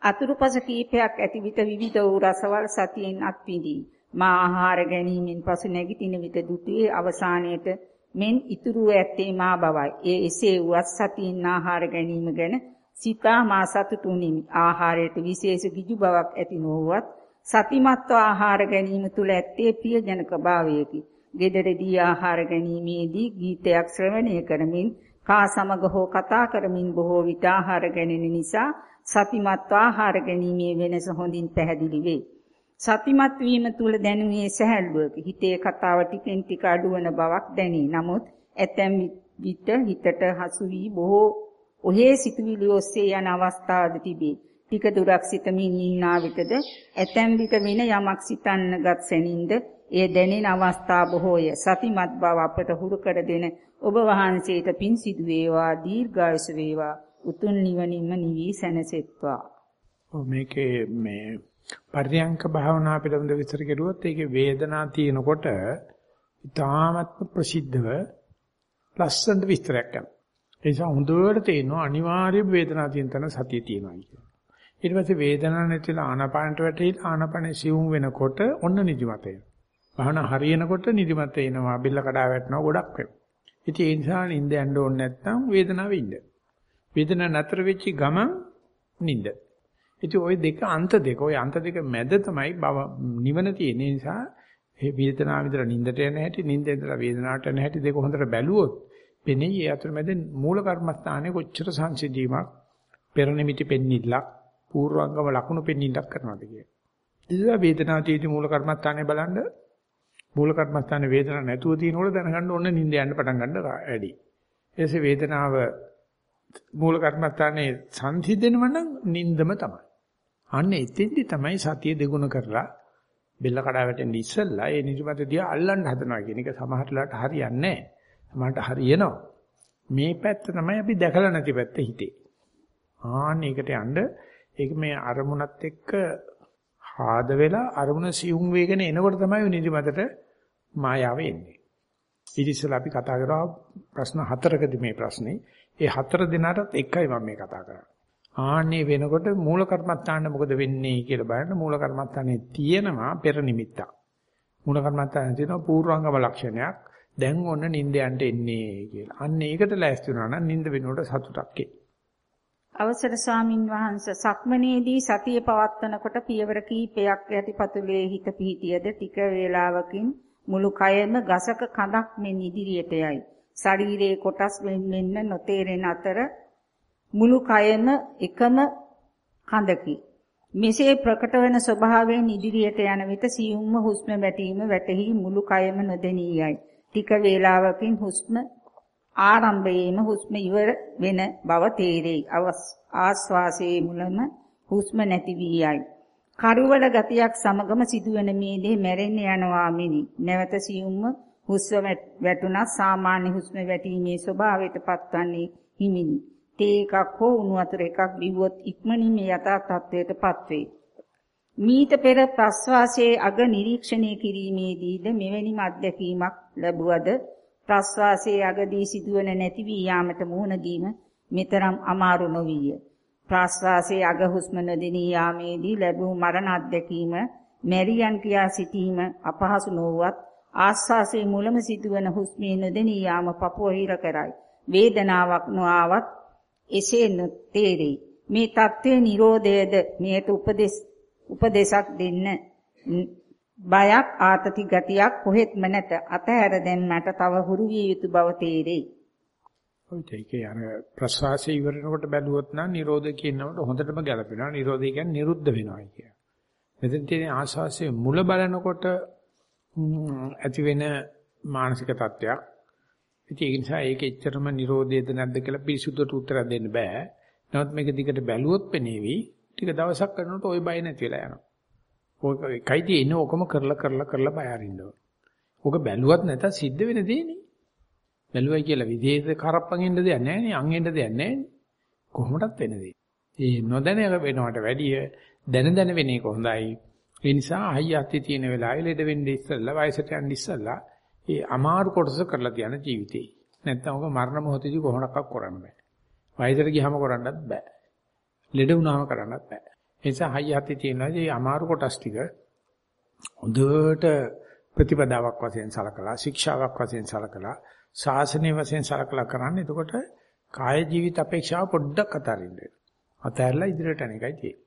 අතුරුපස කීපයක් ඇති විට විවිධ වූ රසවල් සතියෙන් අත්විඳී. මා ආහාර ගැනීමෙන් පසු නැගිටින විට දුටුවේ අවසානයේට මෙන් ඉතුරු ඇත්තේ මා බවයි. ඒ එසේ වුවත් සතියින් ආහාර ගැනීම ගැන සිතා මා සතුටුනිමි. ආහාරයට විශේෂ කිජු බවක් ඇති නොවුවත් සතිමත්ව ආහාර ගැනීම තුල ඇත්තේ ප්‍රියජනක භාවයකි. ගෙදරදී ආහාර ගැනීමේදී ගීතයක් ශ්‍රවණය කරමින් කා සමග හෝ කතා කරමින් බොහෝ විට ආහාර ගැනීම නිසා සතිමත්ව ආහාර ගැනීමේ වෙනස හොඳින් පැහැදිලි වේ. සතිමත් වීම තුල දැනුනේ සැහැල්ලුවක හිතේ කතාව ටිකෙන් ටික අඩුවන බවක් දැනේ. නමුත් ඇතැම් විට හිතට හසු වී බොහෝ ඔහේ සිතුවිලි ඔස්සේ යන අවස්ථාවද තිබේ. ටික දුරක් සිතමින් ඉන්නා විටද ඇතැම් විට වෙන යමක් සිතන්නගත් සැනින්ද එය දැනෙන අවස්ථා බොහෝය. සතිමත් බව අපට හුරු කර දෙන ඔබ වහන්සේට පින් සිදු වේවා දීර්ඝායුෂ වේවා උතුම් නිවනින්ම නිවි සැනසෙත්වා. මේකේ මේ පර්යංක භාවනා පිළිබඳ විස්තර කෙරුවොත් ඒකේ වේදනා තියෙනකොට ඉතාමත්ම ප්‍රසිද්ධව ලස්සන විස්තරයක් කරනවා. ඒ නිසා හොඳට තේරෙනවා අනිවාර්ය වේදනා තියෙන තැන සතිය තියෙනවා කියලා. ඊට පස්සේ වේදනාව නැතිලා ආනාපානට වැටෙලා ආනාපානේ සිවුම් වෙනකොට ඔන්න නිදිමත එනවා. භාවනා හරියනකොට නිදිමත එනවා, බිල්ල කඩා වැටෙනවා, ගොඩක් වෙනවා. ඉතින් ඒ නිසා නිින්ද යන්න ඕනේ නැත්නම් වේදනාව ඉන්න. වේදනාව නතර වෙච්ච ගමන් නිින්ද. ඉතින් ওই දෙක අන්ත දෙක. ওই අන්ත දෙක මැද තමයි නිවන තියෙන නිසා මේ වේදනාව විතර නින්දට යන හැටි, නින්දෙන් විතර වේදනාවට යන හැටි දෙක හොඳට බැලුවොත් පෙනෙයි ඒ අතර මැද මූල කර්මස්ථානයේ කොච්චර සංසිද්ධීමක් පෙර නිමිති පෙන්නිල්ලක් පූර්වංගම ලකුණු පෙන්නිල්ලක් කරනවාද කියලා. ඉතින් වේදනාව තියෙදි මූල කර්මස්ථානයේ බලන්න මූල කර්මස්ථානයේ වේදනාවක් නැතුව තියෙනකොට දැනගන්න ඕනේ නින්ද යන්න පටන් ගන්න වැඩි. එසේ වේදනාව මූල කර්මත්තානේ සංසිඳෙනව නම් නින්දම තමයි. අන්න එතෙන්දි තමයි සතිය දෙගුණ කරලා බෙල්ල කඩා වැටෙන්න ඉස්සෙල්ලා ඒ නිදිමත දිහා අල්ලන්න හදනවා කියන එක සමහර වෙලාවට හරියන්නේ නැහැ. සමහරට හරියනවා. මේ පැත්ත තමයි අපි දැකලා නැති පැත්ත හිතේ. ආන්න ඒකට යන්න ඒක මේ අරමුණත් එක්ක ආද වෙලා අරමුණ සියුම් වේගන එනකොට තමයි නිදිමතට මායාව එන්නේ. ඊට ඉස්සෙල්ලා අපි කතා කරා ප්‍රශ්න හතරකදී මේ ප්‍රශ්නේ. ඒ හතර දිනකටත් එකයි මම මේ කතා කරන්නේ. ආන්නේ වෙනකොට මූල කර්මත්තාන්න මොකද වෙන්නේ කියලා බලන්න මූල කර්මත්තානේ තියෙනවා පෙර නිමිත්තක්. මූල කර්මත්තානේ තියෙනවා පූර්වාංගම ලක්ෂණයක්. දැන් ඔන්න නිින්දයන්ට එන්නේ කියලා. අන්න ඒකට ලෑස්ති වුණා නම් නිින්ද වෙනකොට සතුටක් එයි. අවසර ස්වාමින් වහන්සේ සක්මනේදී සතිය පවත්වනකොට පියවර කීපයක් යටිපතුලේ හිත පිහිටියද ටික වේලාවකින් මුළු කයම ගසක කඳක් මෙන් ඉදිරියට යයි. ශරීරයේ කොටස් වෙන්න නොතේරෙන අතර මුළු කයම එකම කඳකි. මෙසේ ප්‍රකට වන ස්වභාවයෙන් ඉදිරියට යන විට සියුම්ම හුස්ම වැටීම වැටහි මුළු කයම නොදෙනී යයි. ටික වේලාවකින් හුස්ම ආරම්භයේම හුස්ම ඉවර වෙන බව තේරෙයි. ආස්වාසයේ මුලම හුස්ම නැති වී යයි. කරුවල ගතියක් සමගම සිදුවන මේ දේ මැරෙන්න යනවා මිනි. නැවත සියුම්ම හුස්ම වැටුණත් සාමාන්‍ය හුස්ම වැටීමේ ස්වභාවයට පත්වන්නේ හිමිනි. තේ එකක් හෝ උණු වතුර එකක් බිව්වොත් ඉක්මනින් මේ යථා තත්වයට පත්වේ. මීට පෙර ප්‍රස්වාසයේ අග නිරීක්ෂණය කිරීමේදීද මෙවැනිම අත්දැකීමක් ලැබුවද ප්‍රස්වාසයේ අගදී සිදුවන නැති වී යාමට මුහුණ දීම මෙතරම් අමාරු නොවිය. ප්‍රස්වාසයේ අග හුස්ම නොදෙනී යාමේදී ලැබූ මරණ අත්දැකීම මෙරියන් කියා සිටීම අපහසු නොවුවත් ආස්වාසයේ මුලම සිදුවන හුස්මේ නොදෙනී යාම පපුව හිර කරයි. වේදනාවක් නොආවත් එසේ නොතේරෙයි. මේ தත්ත්වයේ Nirodhayද මේට උපදෙස් උපදේශක් දෙන්න බයක් ආතති ගතියක් කොහෙත්ම නැත. අතහැර දැම්මට තව හුරු විය යුතු බව තේරෙයි. ඔය ඒකේ අර ප්‍රසවාසය ඉවරනකොට බැලුවොත් නම් නිරෝධ කියනකොට හොඳටම ගැලපෙනවා. නිරෝධය කියන්නේ නිරුද්ධ වෙනවා කිය. මෙතන තියෙන ආස්වාසයේ මුල බලනකොට ඇති වෙන මානසික තත්ත්වයක්. ඉතින් ඒ නිසා ඒක එච්චරම නිරෝධයද නැද්ද කියලා පිරිසුදුට උත්තර දෙන්න බෑ. නමුත් මේක දිගට බැලුවොත් පෙනේවි. ටික දවසක් කරනකොට ওই බය නැති වෙලා යනවා. ඔක එකයි තියෙන්නේ ඔකම කරලා කරලා කරලා බය අරින්න ඕන. ඔක බැලුවත් නැත සිද්ධ වෙන දෙන්නේ. බැලුවයි කියලා විදේශ කරප්පන් එන්න දෙයක් නැහැ නේ. අන් එන්න දෙයක් නැහැ නේ. කොහොමදත් වෙන දෙයක්. ඒ නොදැන වෙනවට වැඩිය දැන දැන වෙන එක හොඳයි. ඒ නිසා අයිය අතේ තියෙන වෙලාවේ ලෙඩ වෙන්නේ ඉස්සෙල්ලා වයසට යන්න ඉස්සෙල්ලා ඒ අමාරු කොටස කරලා තියන ජීවිතේ. නැත්තම් ඔක මරණ මොහොතේදී කොහොමඩක්වත් කරන්න බෑ. වයසට ගියාම කරන්නත් බෑ. ලෙඩ වුණාම කරන්නත් බෑ. ඒ නිසා හයිය හතේ තියෙනවා මේ අමාරු කොටස් ටික හොඳට ප්‍රතිපදාවක් වශයෙන් සලකලා ශික්ෂාවක් වශයෙන් සලකලා ශාසනීය වශයෙන් සලකලා කරන්නේ එතකොට කාය ජීවිත අපේක්ෂාව පොඩ්ඩක් අතාරින්න අතහැරලා ඉදිරියට යන එකයි තියෙන්නේ.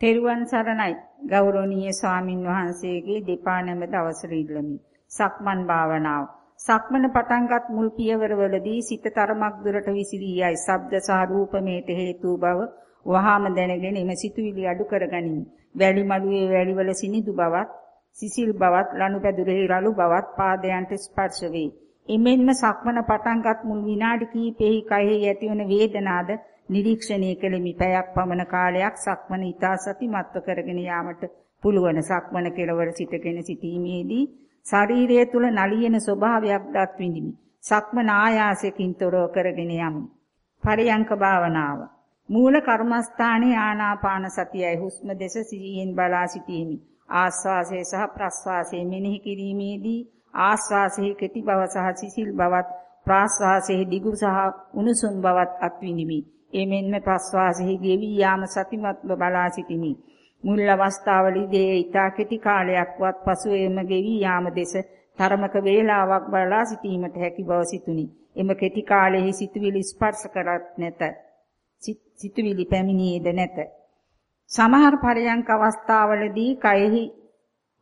තෙරුවන් සරණයි ගෞරවනීය ස්වාමින් වහන්සේගේ දෙපා නැමෙත අවසර ඉල්ලමි. සක්මන් භාවනාව. සක්මන පටන්ගත් මුල් පියවරවලදී සිත තරමක් දුරට විසිරී යයි. ශබ්ද සහ රූපමේට හේතු බව වහාම දැනගෙන එම සිතුවිලි අඩු කරගනිමි. වැලි මළුවේ වැලිවල සිනිදු බවත්, සිසිල් බවත්, ලනුපැදුරෙහි රළු බවත් පාදයන්ට ස්පර්ශ වේ. එමෙන්ම සක්මන පටන්ගත් මුල් විනාඩි කිහිපෙහි කයෙහි ඇතිවන වේදනාද නිරීක්ෂණය කෙලිමි. පැයක් පමණ කාලයක් සක්මන ඊතා සතිමත්ව කරගෙන යාමට පුළුවන්. සක්මන කෙලවර සිටගෙන සිටීමේදී ශරීරය තුල නලියන ස්වභාවයක් දත් විඳිමි. සක්මන ආයාසයෙන් තොරව කරගෙන යමි. පරියංක භාවනාව. මූල කර්මස්ථානයේ ආනාපාන සතියයි හුස්ම දෙස සිහියෙන් බලා සිටීමි. ආස්වාසය සහ ප්‍රස්වාසය මෙනෙහි කිරීමේදී ආස්වාසයේ කෙටි බව සහ සිසිල් බවත් ප්‍රාස්වාසයේ දිගු සහ උණුසුම් බවත් අත්විඳිමි. එමෙන්ම ප්‍රස්වාසයේ ගෙවි යාම සතිමත්ව බලා සිටිමි. මුල් අවස්ථාවලදී ඊතා කෙටි කාලයක්වත් පසු එම ගෙවි යාම දෙස තරමක වේලාවක් බලලා සිටීමට හැකි බව සිතුනි. එම කෙටි කාලයේ සිතුවිලි ස්පර්ශ කරත් නැත. සිතුවිලි පැමිණියේද නැත. සමහර පරයන්ක අවස්ථාවලදී කයෙහි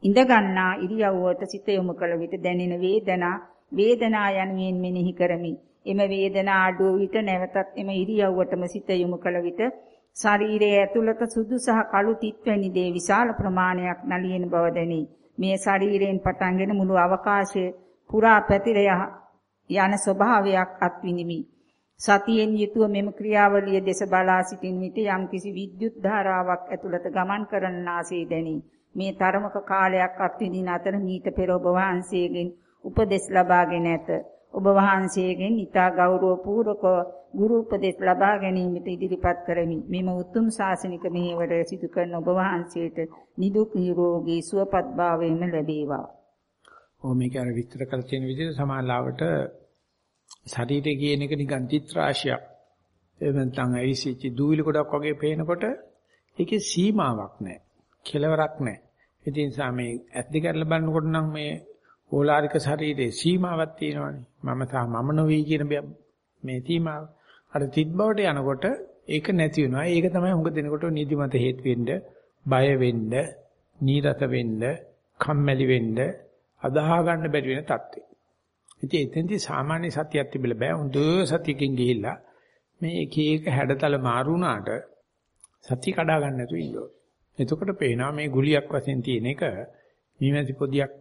ඉඳ ගන්නා ඉරියව්වට සිත යොමු කළ විට දැනෙන වේදනා වේදනා යනුවෙන් මෙනෙහි කරමි. එම වේදනා අඩුව විට නැවතත් එම ඉරියව්වටම සිත යොමු කළ විට ශරීරයේ ඇතුළත සුදු සහ කළු තිත් වැනි දේ විශාල ප්‍රමාණයක් නලියන බව දැනේ. මේ ශරීරයෙන් පටන්ගෙන මුළු අවකාශයේ පුරා පැතිර යන ස්වභාවයක් අත්විඳිමි. සතියෙන් යුතුව මෙම ක්‍රියාවලිය දෙස බලා සිටින විට යම්කිසි විද්‍යුත් ධාරාවක් ඇතුළත ගමන් කරන්නාසේ දැනේ. මේ තරමක කාලයක් අත්විඳින අතර මීට පෙර ඔබ වහන්සේගෙන් උපදෙස් ලබාගෙන ඇත. ඔබ වහන්සේගෙන් ඊතා ගෞරවපූර්වක ගුරු උපදෙස් ලබා ගැනීමට ඉදිරිපත් කරමි. මෙම උතුම් ශාසනික මෙහෙවර සිදු කරන ඔබ වහන්සේට නිදුක් නිරෝගී සුවපත් භාවයෙන්ම ලැබේවා. ඔව් මේක අර විස්තර කර තියෙන විදිහට සමාලාවට ශරීරය කියන එක නිකන් චිත්‍රාශයක්. එහෙම නැත්නම් ඇවිසිච්ච දූවිලි ගොඩක් වගේ පේනකොට ඒකේ සීමාවක් නැහැ. කෙලවරක් නැහැ. ඒ නිසා මේ ඇස් දෙක අරලා බලනකොට නම් මේ ඕලාරික ශරීරයේ සීමාවක් තියෙනවානේ. මම තා මම නොවේ කියන මේ සීමාව. අර තිබ්බවට යනකොට ඒක නැති වෙනවා. ඒක තමයි හුඟ දෙනකොට නිදිමත හේතු වෙන්න, බය වෙන්න, නීරස වෙන්න, කම්මැලි වෙන්න, අදහා ගන්න බැරි වෙන තත්ත්වය. ඉතින් එතෙන්දී සාමාන්‍ය සතියක් තිබිලා බෑ. හොඳ සතියකින් ගිහිල්ලා මේ එක එක හැඩතල මාරු වුණාට සතිය කඩා ගන්න නැතුව ඉන්න ඕනේ. එතකොට පේනවා මේ ගුලියක් වශයෙන් තියෙන එක මීමැසි පොදියක්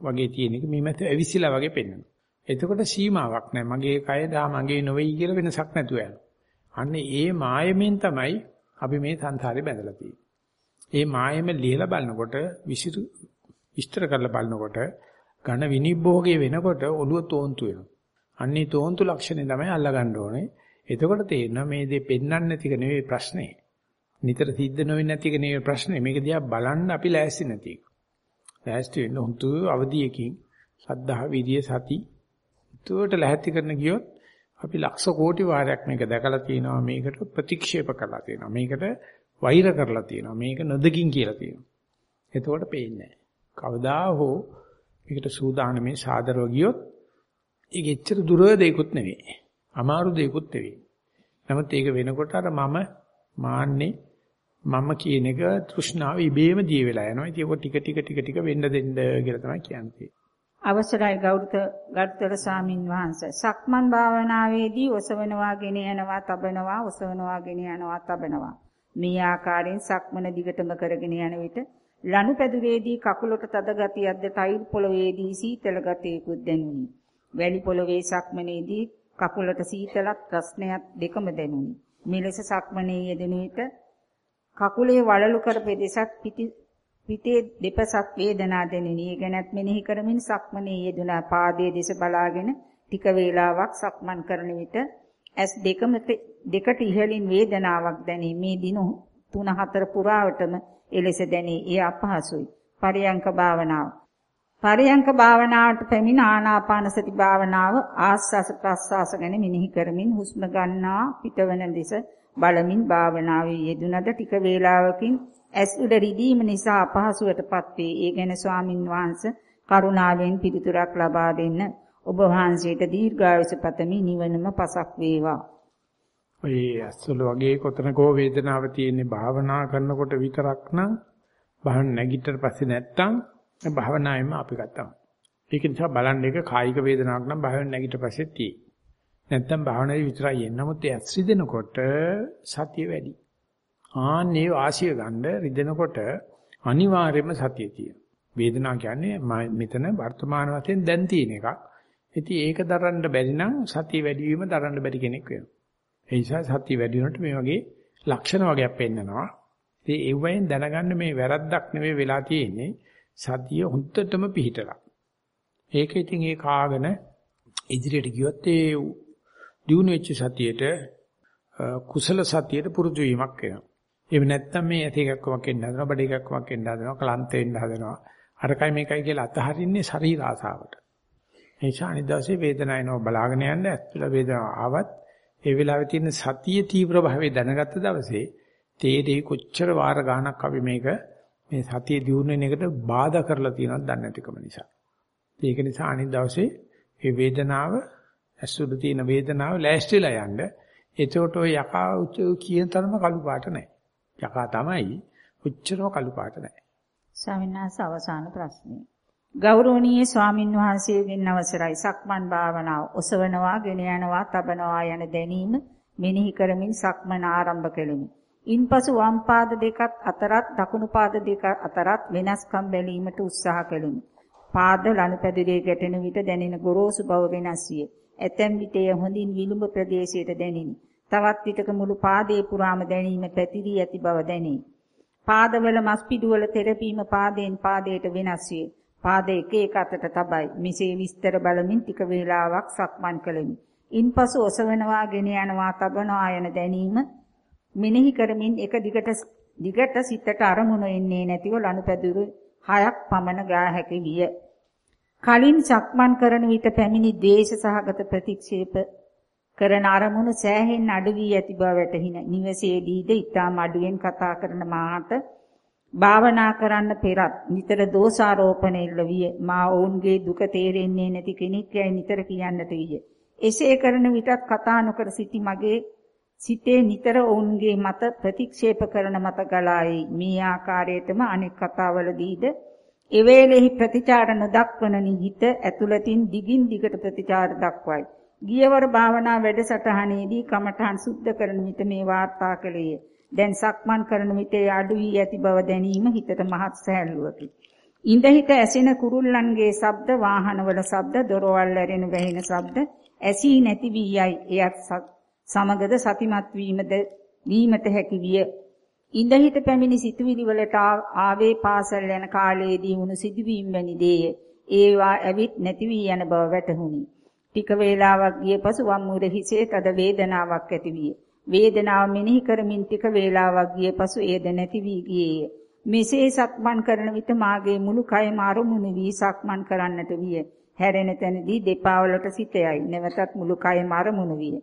වගේ තියෙන එක මීමැසි ඇවිසිලා වගේ පෙන්වනවා. එතකොට සීමාවක් නැහැ. මගේ කය දා මගේ නොවේයි කියලා වෙනසක් නැතුව යනවා. අන්න ඒ මායමෙන් තමයි අපි මේ සංසාරේ බැඳලා තියෙන්නේ. ඒ මායම ලියලා බලනකොට විසිරු විස්තර කරලා බලනකොට ඝන විනිභෝගය වෙනකොට ඔළුව තෝන්තු වෙනවා. අන්නේ තෝන්තු ලක්ෂණය තමයි අල්ලගන්න ඕනේ. එතකොට තේරෙනවා මේ දේ පෙන්වන්න නැති එක නෙවෙයි ප්‍රශ්නේ. නිතර සිද්ධ නොවෙන්නේ නැති එක නෙවෙයි ප්‍රශ්නේ. මේක දිහා බලන්න අපි ලෑස්ති නැති එක. ලෑස්ති වෙන්න හුතු අවදියකින් සද්ධා විරිය සති තුවට ලැහැත්ති කරන ගියොත් අපි ලක්ෂ කෝටි වාරයක් මේක දැකලා තියෙනවා මේකට ප්‍රතික්ෂේප කරලා තියෙනවා මේකට වෛර කරලා තියෙනවා මේක නොදකින් කියලා තියෙනවා. එතකොට පේන්නේ කවදා හෝ මේකට සූදානමේ සාදරව ගියොත් ඒක එච්චර දුර දෙයක්වත් නෙවෙයි. අමාරු දෙයක්වත් නෙවෙයි. නමුත් ඒක වෙනකොට අර මම මාන්නේ මම කියන එක තෘෂ්ණාව ඉබේම දී වෙලා යනවා. ඉතින් ඒක ටික ටික ටික ටික වෙන්න දෙන්න කියලා තමයි කියන්නේ. අවසරයි ගෞරවතර ස්වාමින් වහන්සේ. සක්මන් භාවනාවේදී ඔසවනවා ගෙන යනවා තබනවා ඔසවනවා ගෙන යනවා තබනවා. මේ ආකාරයෙන් සක්මන දිගටම කරගෙන යන විට ලනුපැදුරේදී කකුලට තද ගතියක්ද ටයිල් පොළවේදී සීතල ගතියකුත් දැනුනි. වැලි පොළවේ සක්මනේදී කකුලට සීතලක් රස්නයක් දෙකම දැනුනි. මෙලෙස සක්මනේ යෙදෙන විට කකුලේ වලලු කර පෙදෙසක් පිටේ දෙපසක් වේදනා දැනුනි. ඒ ගැනත් මෙනෙහි කරමින් සක්මනේ යෙදුනා පාදයේ දෙස බලාගෙන ටික වේලාවක් සක්මන් කරන විට ඇස් දෙකම දෙකට ඉහළින් වේදනාවක් දැනේ. මේ දින 3-4 පුරාවටම එලෙස දැනේ. ඒ අපහසුයි. පරියංක භාවනාව. පරියංක භාවනාවට පැමිණ ආනාපාන සති භාවනාව ආස්වාස ප්‍රස්වාස ගැන මෙනෙහි කරමින් හුස්ම ගන්නා පිටවන දෙස බලමින් භාවනාවේ යෙදුනද ටික වේලාවකින් ඇස් උඩ රිදීම නිසා අපහසුවටපත් වේ. ඒ ගැන ස්වාමින් වහන්සේ කරුණාවෙන් පිළිතුරක් ලබා දෙන්න. ඔබ වහන්සේට දීර්ඝායුෂ පතමි නිවනම පසක් වේවා. ඔය ඇස්වල වගේ කොතනකෝ වේදනාව තියෙන භාවනා කරනකොට විතරක් නම් බහන් නැගිටතර පස්සේ නැත්තම් භාවනාවෙම අපි ගත්තා. ඒක නිසා බලන්න එක කායික වේදනාවක් නම් භාවන නැගිට පස්සේ තියෙයි. නැත්තම් භාවනාවේ විතරයි එන්නේ. නමුත් ඒ ඇස් රිදෙනකොට සතිය වැඩි. ආන්නේ වාසිය ගන්න රිදෙනකොට අනිවාර්යයෙන්ම සතිය තියෙනවා. වේදනාව කියන්නේ මෙතන වර්තමාන වශයෙන් දැන් තියෙන එකක්. ඉතින් ඒක දරන්න බැරි නම් සතිය වැඩි වීම දරන්න බැරි කෙනෙක් වෙනවා. ඒ නිසා සතිය වැඩි වෙනකොට මේ වගේ ලක්ෂණ වගේක් පෙන්නනවා. ඉතින් ඒ වයින් දැනගන්න මේ වැරද්දක් නෙවෙයි වෙලා තියෙන්නේ. සතිය හොඳටම පිහිටලා. ඒක ඉතින් ඒ කාගෙන ඉදිරියට ගියොත් ඒ දිනු වෙච්ච සතියේට කුසල සතියේට පුරුදු වීමක් වෙනවා. එහෙම නැත්නම් මේ ඇති එකක් වමක් එන්න හදනවා, බඩ එකක් වමක් එන්න හදනවා, ක්ලාන්ත වෙන්න හදනවා. අරකයි මේකයි කියලා අතහරින්නේ ශරීර ආසාවට. ඒ නිසා අනිත් දවසේ වේදනාව එනවා බලාගෙන යන්න ඇත්තට වේදනාව ආවත් ඒ වෙලාවේ තියෙන සතියේ තීව්‍ර භාවය දැනගත්ත දවසේ තේරෙයි කොච්චර වාර ගාණක් අපි මේක මේ සතිය දියුණු වෙන එකට බාධා කරලා තියෙනවද දන්නේ නැතිකම නිසා. ඒක නිසා අනිත් දවසේ මේ වේදනාව ඇසුරු තියෙන වේදනාව ලෑස්තිලා යන්න. එතකොට ඔය යකා කියන තරම කළු පාට නැහැ. යකා තමයි උච්චරම කළු පාට නැහැ. ස්වාමීන් වහන්සේ අවසාන ප්‍රශ්නේ. ගෞරවනීය ස්වාමින් වහන්සේගෙන් අවසරයි සක්මන් භාවනාව ඔසවනවා, ගෙන යනවා, තබනවා යන දැනීම මෙනෙහි කරමින් සක්මන ආරම්භ කෙලිමි. ඉන්පසු වම් පාද දෙකත් අතරත් දකුණු පාද දෙක අතරත් වෙනස්කම් බැලීමට උත්සාහ කෙලිමි. පාද ලනුපැදුරේ ගැටෙන විට දැනෙන ගොරෝසු බව වෙනස් විය. ඇතැම් විට එය හොඳින් විලුඹ ප්‍රදේශයට දැනිනි. තවත් විටක මුළු පාදයේ පුරාම දැනීම පැතිරී ඇති බව දැනේ. පාදවල මස් පිඩුවල තෙරපීම පාදයෙන් පාදයට වෙනස් වේ. පාද එක එක අතට තබයි. මිසේ විස්තර බලමින් ටික වේලාවක් සක්මන් කළෙමි. ඉන්පසු ඔසවනවා, ගෙන යනවා, තබනවා යන දැනීම මෙනෙහි කරමින් එක දිගට දිගට සිතට අරමුණ එන්නේ නැතිව ලනුපැදුරු හයක් පමණ ගා හැකි විය. කලින් සක්මන් කරන විට පැමිණි ද්වේෂ සහගත ප්‍රතික්ෂේප කරන අරමුණු සෑහෙන් අඩු වී ඇති බව වැටහින. නිවසේදීද ඊටම අඩුවෙන් කතා කරන මාහට භාවනා කරන්න පෙරත් නිතර දෝෂාරෝපණ එල්ල විය. මා ඔවුන්ගේ දුක තේරෙන්නේ නැති කෙනෙක් යයි නිතර කියන්නට විය. එසේ කරන විටත් කතා නොකර සිටි මගේ සිතේ නිතර ඔවුන්ගේ මත ප්‍රතික්ෂේප කරන මත ගලායි. මේ ආකාරයටම අනෙක් කතාවලදීද එවේලෙහි ප්‍රතිචාර නොදක්වන නිහිත ඇතුළතින් දිගින් දිගට ප්‍රතිචාර දක්වයි. ගියවර භාවනා වැඩසටහනේදී කමඨහන් සුද්ධ කරන විට මේ වාර්තා කළේය. දැන් සක්මන් කරන විට අඩු වී ඇති බව දැනීම හිතට මහත් සැහැල්ලුවකි. ඉඳ හිට ඇසෙන කුරුල්ලන්ගේ ශබ්ද, වාහනවල ශබ්ද, දොරවල් ඇරෙන වැහෙන ශබ්ද ඇසී නැති වී යයි. එයත් සමගද සතිමත් වීමද වීමට හැකි විය. ඉඳ හිට පැමිණි සිතුවිලි වලට ආවේ පාසල් යන කාලයේදී වුණු සිදුවීම් වැනි දේය. ඒවා ඇවිත් නැති වී යන බව වැටහුණි. ටික වේලාවක් ගිය පසු වම් මුර හිසේ තද වේදනාවක් ඇති විය. වේදනාව මෙනෙහි කරමින් ටික වේලාවක් ගිය පසු එයද නැති වී ගියේය. මෙසේ සක්මන් කරන විට මාගේ මුළු කයම අරමුණු වී සක්මන් කරන්නට විය. හැරෙන තැනදී දෙපා වලට සිතයයි. නැවතත් මුළු කයම අරමුණු විය.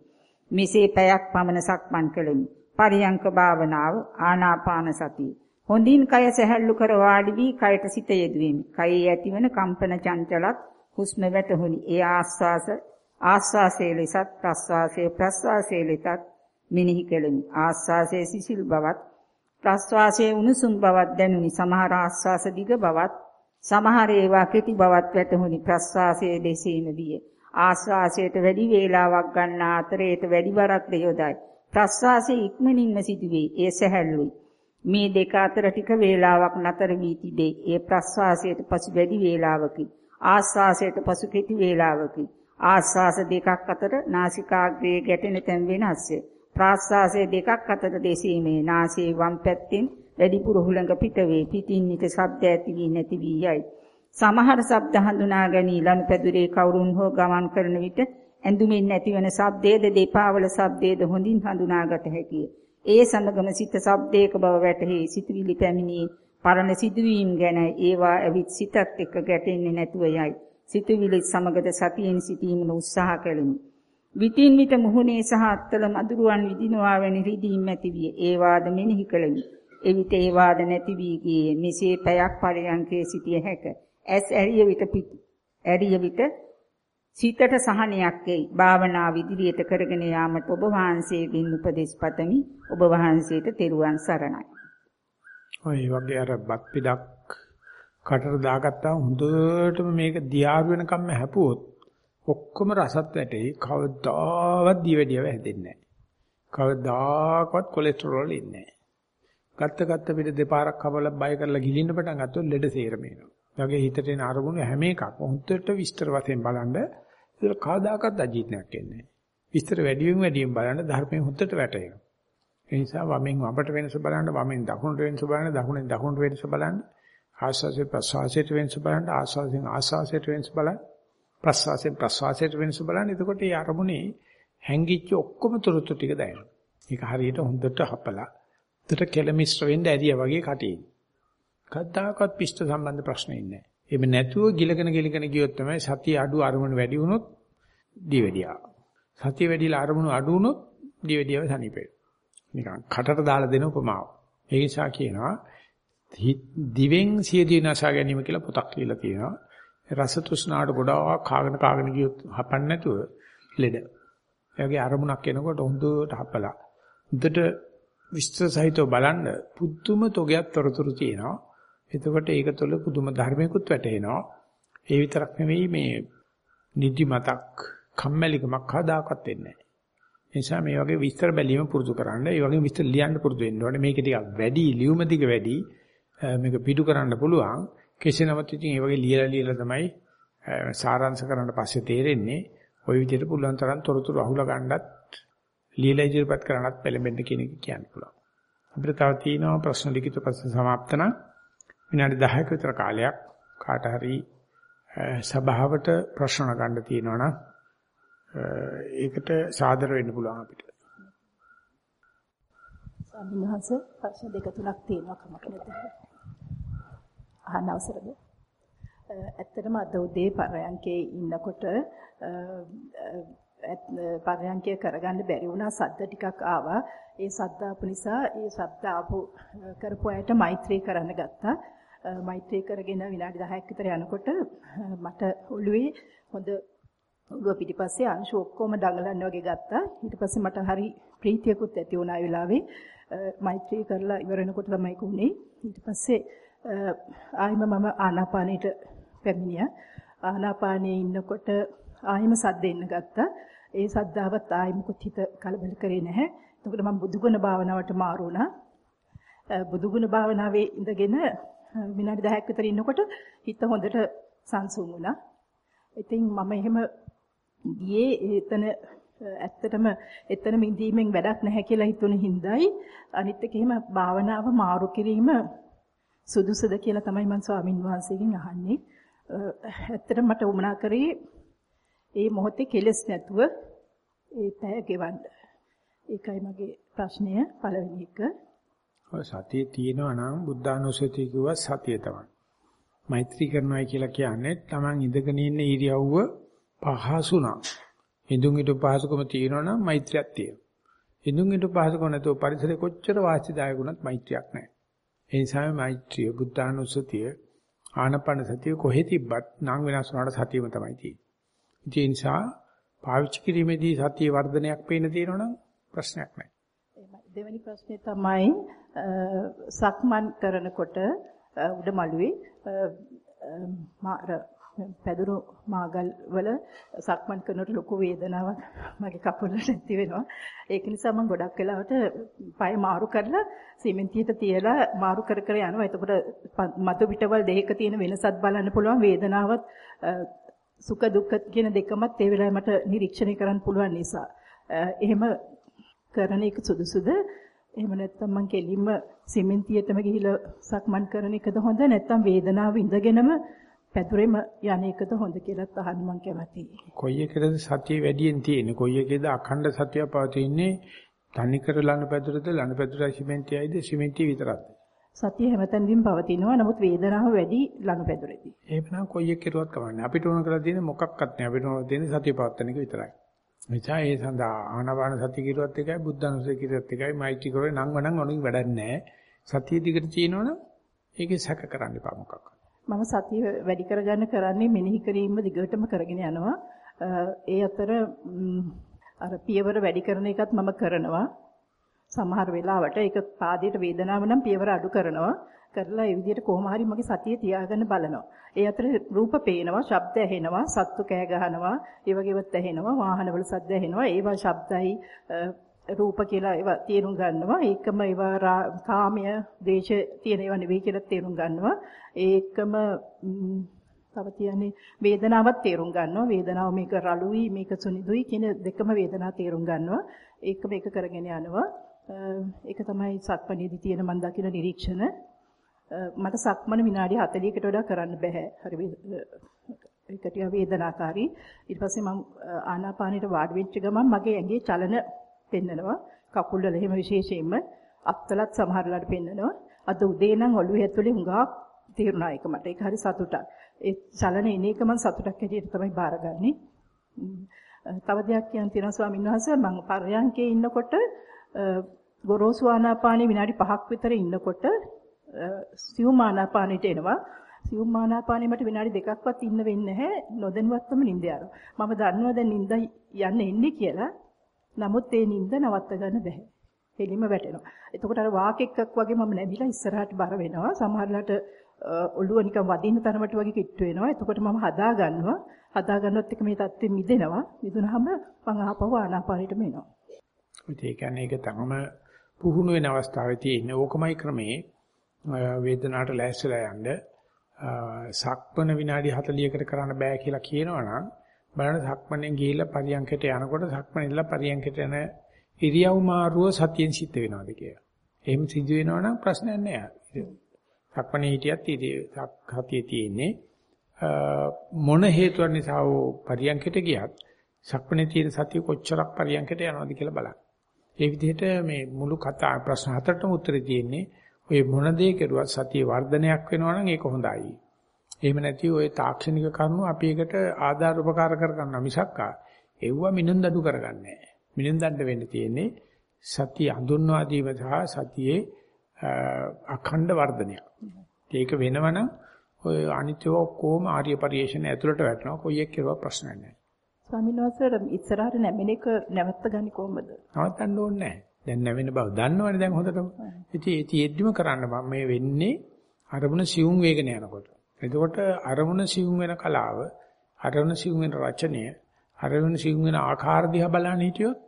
මෙසේ පැයක් පමණ සක්මන් කළෙමි. පරියංක භාවනාව ආනාපාන සතිය. හොඳින් කය සැහැල්ලු කර වාඩි වී කයට සිත යෙදුවෙමි. කයේ ඇතිවන කම්පන චංචලත් හුස්ම වැටහුණි. ඒ ආස්වාස ආස්වාසයේ ලෙසත් ප්‍රස්වාසයේ ප්‍රස්වාසයේ ලෙසත් මෙනෙහි කෙලෙමි. ආස්වාසයේ සිසිල් බවත් ප්‍රස්වාසයේ උණුසුම් බවත් දැනුනි. සමහර ආස්වාස දිග බවත් සමහර ඒවා කෙටි බවත් වැටහුණි. ප්‍රස්වාසයේ දෙසීම විය. ආස්වාසයට වැඩි වේලාවක් ගන්න අතරේට වැඩි වරක් යොදයි. ප්‍රස්වාසයේ ඉක්මනින්ම සිදුවේ. ඒ සැහැල්ලුයි. මේ දෙක අතර ටික වේලාවක් නතර වී තිබේ. ඒ ප්‍රස්වාසයට පසු වැඩි වේලාවකි. ආස්වාසයට පසු කෙටි වේලාවකි. ආස්වාස දෙකක් අතර නාසිකාග්‍රයේ ගැටෙන තැන් වෙනස්ය. ප්‍රාස්වාසයේ දෙකක් අතර දෙසීමේ නාසයේ වම් පැත්තෙන් වැඩිපුර හුළඟ පිට වේ. පිටින් නිත ශබ්ද ඇති වී නැති වී යයි. සමහර ශබ්ද හඳුනා ගැනී ලනුපැදුරේ කවුරුන් හෝ ගමන් කරන විට ඇඳුමින් නැතිවන ශබ්දයේද දෙපාවල ශබ්දයේද හොඳින් හඳුනාගත හැකිය. ඒ සමගම සිත ශබ්දයක බව වැටහි සිතුවිලි පැමිණී පරණ සිදුවීම් ගැන ඒවා ඇවිත් සිතත් එක්ක ගැටෙන්නේ නැතුව යයි. සිතුවිලි සමගද සතියෙන් සිටීමන උත්සාහ කළෙමි. විතින් විට මුහුණේ සහ අත්තල මදුරුවන් විදිනවා වැනි රිදීම් ඇති විය. ඒ වාද මෙනෙහි කළෙමි. එවිට ඒ වාද නැති වී ගියේ. මෙසේ පැයක් පරියන්කේ සිටිය හැක. ඇස් ඇරිය විට ඇරිය විට සිතට සහනයක් එයි. භාවනා විදිරියට කරගෙන යාමට ඔබ වහන්සේගෙන් උපදෙස් පතමි. ඔබ වහන්සේට තෙරුවන් සරණයි. ඔය වගේ අර බත් පිටක් කටට දාගත්තා හොඳටම මේක දියාරු වෙනකම්ම හැපුවොත් ඔක්කොම රසත් වැටේ කවදාවත් දියවැඩියව හැදෙන්නේ නැහැ. කවදාකවත් කොලෙස්ටරෝල් ඉන්නේ නැහැ. ගත්ත ගත්ත පිට දෙපාරක් කපලා බය කරලා ගිලින්න පටන් ගත්තොත් ලෙඩ සේරම එනවා. ඒ වගේ හිතට එන අරමුණු හැම එකක්ම හොඳට විස්තර වශයෙන් බලන්න ඒක කවදාකවත් අජීර්ණයක් එන්නේ නැහැ. විස්තර වැඩියෙන් වැඩියෙන් බලන්න ධර්මයෙන් හොඳට වැටෙනවා. ඒ නිසා වමෙන් වමට වෙනස බලන්න වමෙන් දකුණට වෙනස බලන්න දකුණෙන් දකුණට වෙනස බලන්න ආස්වාසේ ප්‍රසවාසයට වෙනස බලන්න ආස්වාසෙන් ආස්වාසයට වෙනස බලන්න ප්‍රසවාසයෙන් ප්‍රසවාසයට වෙනස බලන්න එතකොට මේ අරමුණේ හැංගිච්ච ඔක්කොම තුරුතු ටික දැනෙනවා. ඒක හරියට හොඳට හපලා උඩට කෙලමිස්ට් වෙන්න ඇරියා වගේ කටින්. කද්දාකවත් පිෂ්ඨ සම්බන්ධ ප්‍රශ්න ඉන්නේ නැහැ. එහෙම නැතුව ගිලගෙන ගිලගෙන ගියොත් තමයි සතිය අඩු අරමුණු වැඩි වුණොත් දිවෙඩියා. සතිය වැඩිලා අරමුණු අඩු වුණොත් දිවෙඩියව සනීපේ. නිකන් කටට දාලා දෙන උපමාව. ඒ නිසා කියනවා දිවෙන් සියදී නසා ගැනීම කියලා පොතක් කියලා තියෙනවා. රස තෘෂ්ණාට ගොඩාක් කාගෙන කාගෙන ගියොත් හපන්න නැතුව ලෙඩ. ඒ වගේ අරමුණක් එනකොට හොඳට හපලා. හොඳට විස්තර සහිතව බලන්න පුදුම තොගයක් තොරතුරු තියෙනවා. එතකොට ඒක තුළ පුදුම ධර්මයකුත් වැටෙනවා. ඒ විතරක් නෙවෙයි මේ නිදිමතක්, කම්මැලිකමක් හදාකත් වෙන්නේ නැහැ. නිසා මේ වගේ විස්තර බැලීම පුරුදු කරන්න. ඒ වගේ විස්තර ලියන්න පුරුදු වෙන්න ඕනේ. මේක ටිකක් වැඩි, ලියුම ටික වැඩි. මේක පිටු කරන්න පුළුවන්. කෙසේ නමුත් ඉතින් මේ වගේ ලියලා ලියලා තමයි සාරාංශ කරන්න පස්සේ තේරෙන්නේ. ওই විදිහට පුළුවන් තරම් තොරතුරු අහුලා ගන්නත්, ලියලා ඉදිරිපත් කරන්නත් පෙළඹෙන්න කියන එක කියන්න පුළුවන්. අපිට තව තියෙනවා ප්‍රශ්න ලිඛිත ප්‍රශ්න સમાප්තන. විනාඩි 10ක විතර කාලයක් කාට හරි සභාවට ප්‍රශ්න ගන්න තියෙනවා නම් ඒකට සාදර වෙන්න පුළුවන් අපිට. ස්වාමීන් වහන්සේ ප්‍රශ්න දෙක තුනක් තියෙනවා කමක් නැද්ද? අහන්න අවසරද? ඇත්තටම අද උදේ පරයන්කේ ඉන්නකොට පරයන්කය කරගන්න බැරි වුණා සද්ද ටිකක් ආවා. ඒ සද්ද ආපු නිසා ඒ ශබ්ද ආපු කරපු අයට මෛත්‍රී කරන්න ගත්තා. මෛත්‍රී කරගෙන විනාඩි 10ක් විතර යනකොට මට ඔළුවේ හොඳ ඔළුව පිටිපස්සේ අංශු ඔක්කොම දඟලන්න වගේ ගත්තා. ඊට පස්සේ මට හරි ප්‍රීතියකුත් ඇති වුණා ඒ වෙලාවේ. මෛත්‍රී කරලා ඉවර වෙනකොට තමයි කුනේ. ඊට පස්සේ ආයිම මම ආනාපානෙට පැමිණියා. ආනාපානයේ ඉන්නකොට ආයිම සද්ද එන්න ගත්තා. ඒ සද්දාවත් ආයි මුකුත් හිත කලබල කරේ නැහැ. එතකොට මම බුදුගුණ භාවනාවට මාරු වුණා. බුදුගුණ භාවනාවේ ඉඳගෙන විනාඩි 10ක් විතර ඉන්නකොට හිත හොඳට සංසුන් වුණා. ඉතින් මම එහෙම ගියේ එතන ඇත්තටම එතන මිදීමෙන් වැඩක් නැහැ කියලා හිතුණු හින්දායි අනිත් එක එහෙම භාවනාව මාරු කිරීම සුදුසුද කියලා තමයි මම ස්වාමින් වහන්සේගෙන් අහන්නේ. ඇත්තටම මට උමනා කරේ ඒ මොහොතේ කෙලස් නැතුව ඒ පැය ගෙවන්න. ඒකයි මගේ ප්‍රශ්නය පළවෙනි එක. ඔය සතිය තියෙනවා නම් බුද්ධානුස්සතිය කිව්වා සතිය තමයි. මෛත්‍රී කරනවායි කියලා කියන්නේ Taman ඉඳගෙන ඉන්න ඉරියව්ව පහසු නම්. ඉඳුන් හිටු පහසුකම තියෙනවා නම් මෛත්‍රියක් තියෙනවා. ඉඳුන් හිටු පහසුකම නැතුව පරිසරේ කොච්චර වාසිදායක වුණත් මෛත්‍රියක් නැහැ. ඒ නිසා මෛත්‍රිය බුද්ධානුස්සතිය ආනපන සතිය කොහෙ තිබ්බත් නම් වෙනස් වුණාට සතියම තමයි තියෙන්නේ. ඒ නිසා පාවිච්චි කිරීමේදී සතිය වර්ධනයක් පේන තියෙනවනම් ප්‍රශ්නයක් නැහැ. දෙවෙනි ප්‍රශ්නේ තමයි සක්මන් කරනකොට උඩමළුවේ මාර පැදුරු මාගල් වල සක්මන් කරනකොට ලොකු වේදනාවක් මගේ කකුල නැති වෙනවා. ඒක නිසා මම ගොඩක් වෙලාවට පය මාරු කරලා සිමෙන්තියට තියලා මාරු කර කර යනවා. එතකොට මතු පිටවල් දෙකක තියෙන වෙනසත් බලන්න පුළුවන් වේදනාවත් සුඛ දුක්ඛ කියන දෙකමත් ඒ වෙලාවේ මට නිරීක්ෂණය කරන්න පුළුවන් නිසා එහෙම කරන එක සුදුසුද එහෙම නැත්නම් මං කෙලින්ම සිමෙන්තියටම ගිහිල්ලා සක්මන් කරන එකද හොඳ නැත්නම් වේදනාව ඉඳගෙනම පැදුරෙම යන එකද හොඳ කියලාත් අහන්න මං කැමතියි. කොයි එකද සතිය වැඩියෙන් තියෙන්නේ? කොයි එකේද අඛණ්ඩ සතිය පවතින්නේ? තනිකර ලන පැදුරද ලන පැදුරයි සිමෙන්තියයිද සිමෙන්තිය විතරක්ද? සතිය හැමතැනදීම පවතිනවා. නමුත් වේදනාව වැඩි ලනුපැදුරේදී. එහෙමනම් කොයි එක කෙරුවත් කමන්නේ. අපිට ඕන කරලා තියෙන්නේ මොකක්වත් නෑ. අපිට ඕන තියෙන්නේ සතිය පවත්වන එක විතරයි. එනිසා ඒ සඳහා ආනාපාන සතිය කිරුවත් එකයි, බුද්ධානුසය කිරුවත් එකයි, මෛත්‍රී කරේ නම් වණන් ඔනින් වැඩක් නෑ. සතිය දිගට තියෙනවනම් ඒකේ සැක කරන්න එපා මොකක්වත්. මම සතිය වැඩි කරගන්න කරන්නේ මෙනෙහි කිරීම දිගටම කරගෙන යනවා. ඒ අතර අර පියවර වැඩි කරන එකත් මම කරනවා. සමහර වෙලාවට ඒක පාදයට වේදනාව නම් පියවර අඩු කරනවා. කරලා ඒ විදිහට කොහොම හරි මගේ සතිය තියාගන්න බලනවා. ඒ අතර රූප පේනවා, ශබ්ද ඇහෙනවා, සත්තු කෑ ගහනවා, ඒ වගේවත් ඇහෙනවා, වාහනවල ශබ්ද ඇහෙනවා. ඒවා ශබ්දයි රූප කියලා ඒවා තේරුම් ගන්නවා. ඒකම ඒවා කාමය, දේශ තියෙන ඒවා නෙවෙයි කියලා තේරුම් ගන්නවා. ඒකම තව කියන්නේ වේදනාවක් තේරුම් ගන්නවා. වේදනාව මේක රළුයි, මේක සුනිදුයි කියන දෙකම වේදනාව තේරුම් ගන්නවා. ඒකම එක කරගෙන යනවා. ඒක තමයි සක්මණේදී තියෙන මම දකින නිරීක්ෂණ. මට සක්මණ විනාඩි 40කට වඩා කරන්න බෑ. හරි ඒක ටික වේදනාකාරී. ඊට පස්සේ මම ආනාපානෙට වාඩි වෙච්ච ගමන් මගේ ඇඟේ චලන පෙන්නනවා. කකුල් වල එහෙම විශේෂයෙන්ම අත්වලත් සමහරලාට පෙන්නනවා. අද උදේ නම් ඔළුවේ ඇතුලේ හුඟක් තේරුණා ඒක මට. ඒක හරි සතුටක්. ඒ චලන එන එක මම සතුටක් හැටියට තමයි බාරගන්නේ. තව දෙයක් කියන්න තියෙනවා ස්වාමීන් වහන්සේ මම පර්යංකේ ඉන්නකොට ගොරෝසු ආනාපානෙ විනාඩි 5ක් විතර ඉන්නකොට සියුම් ආනාපානෙට එනවා. සියුම් ආනාපානෙ මට විනාඩි දෙකක්වත් ඉන්න වෙන්නේ නැහැ. නොදැනුවත්වම නිින්ද යනවා. මම දන්නවා දැන් නිින්ද යන්න එන්නේ කියලා. නමුත් ඒ නිින්ද නවත්ත ගන්න බැහැ. එලිම වැටෙනවා. එතකොට අර වාකෙක්ක් වගේ මම නැමිලා ඉස්සරහට බර වෙනවා. සමහරලාට ඔළුව නිකන් වදින්න තරමට වගේ කිට්ටු වෙනවා. එතකොට මම හදා ගන්නවා. හදා ගන්නොත් එක මේ தත්ත්වෙ මිදෙනවා. මිදුනහම මම ආපහු ආනාපානෙටම එනවා. ඒ කියන්නේ ඒක තමම පුහුණු වෙන අවස්ථාවේ තියෙන ඕකමයි ක්‍රමේ වේදනාවට ලෑස්තිලා යන්න සක්පන විනාඩි 40කට කරන්න බෑ කියලා කියනවනම් බලන්න සක්මණෙන් ගිහිල්ලා පරියන්කට යනකොට සක්මණෙන්ලා පරියන්කට යන ඉරියව් මාරුව සතියෙන් සිද්ධ වෙනවද කියලා. එහෙම සිද්ධ වෙනවා නම් ප්‍රශ්නයක් නෑ. සක්මණේ හිටියත් සතියේ තියෙන්නේ මොන හේතුවක් නිසා හෝ පරියන්කට ගියත් සක්මණේ තියෙන සතිය කොච්චරක් පරියන්කට යනවද කියලා බලන්න. ඒ විදිහට මේ මුළු කතා ප්‍රශ්න හතරටම උත්තරේ තියෙන්නේ ඔය මොන දේ කෙරුවත් සතිය වර්ධනයක් වෙනවා නම් ඒක හොඳයි. එහෙම නැති ඔය තාක්ෂණික කරුණු අපි එකට ආධාර උපකාර කර ගන්න මිසක්කා එව්ව මිනුම්දඩු කරගන්නේ නැහැ. මිනුම්දඩ වෙන්න තියෙන්නේ සතිය හඳුන්වා දීම සහ සතියේ අඛණ්ඩ වර්ධනය. ඒක වෙනවනම් ඔය අනිත්‍යව ඔක්කොම ආර්ය පරිශ්‍රණ ඇතුළට වැටෙනවා. කොයි එක් කෙරුවා ප්‍රශ්නයක් නැහැ. ස්වාමීන් වහන්සේ ඉස්සරහට නැමෙන එක නැවත්ත ගන්නේ කොහොමද? නවත්තන්න ඕනේ නැහැ. දැන් නැවෙන බව දන්නවනේ දැන් හොඳටම. ඉතින් ඒ තියෙද්දිම කරන්න බෑ. මේ වෙන්නේ අරමුණ සියුම් වේගන යනකොට. එතකොට අරමුණ සියුම් වෙන කලාව, අරමුණ සියුම් වෙන රචනය, අරමුණ සියුම් වෙන ආකාර දිහා බලන්න හිටියොත්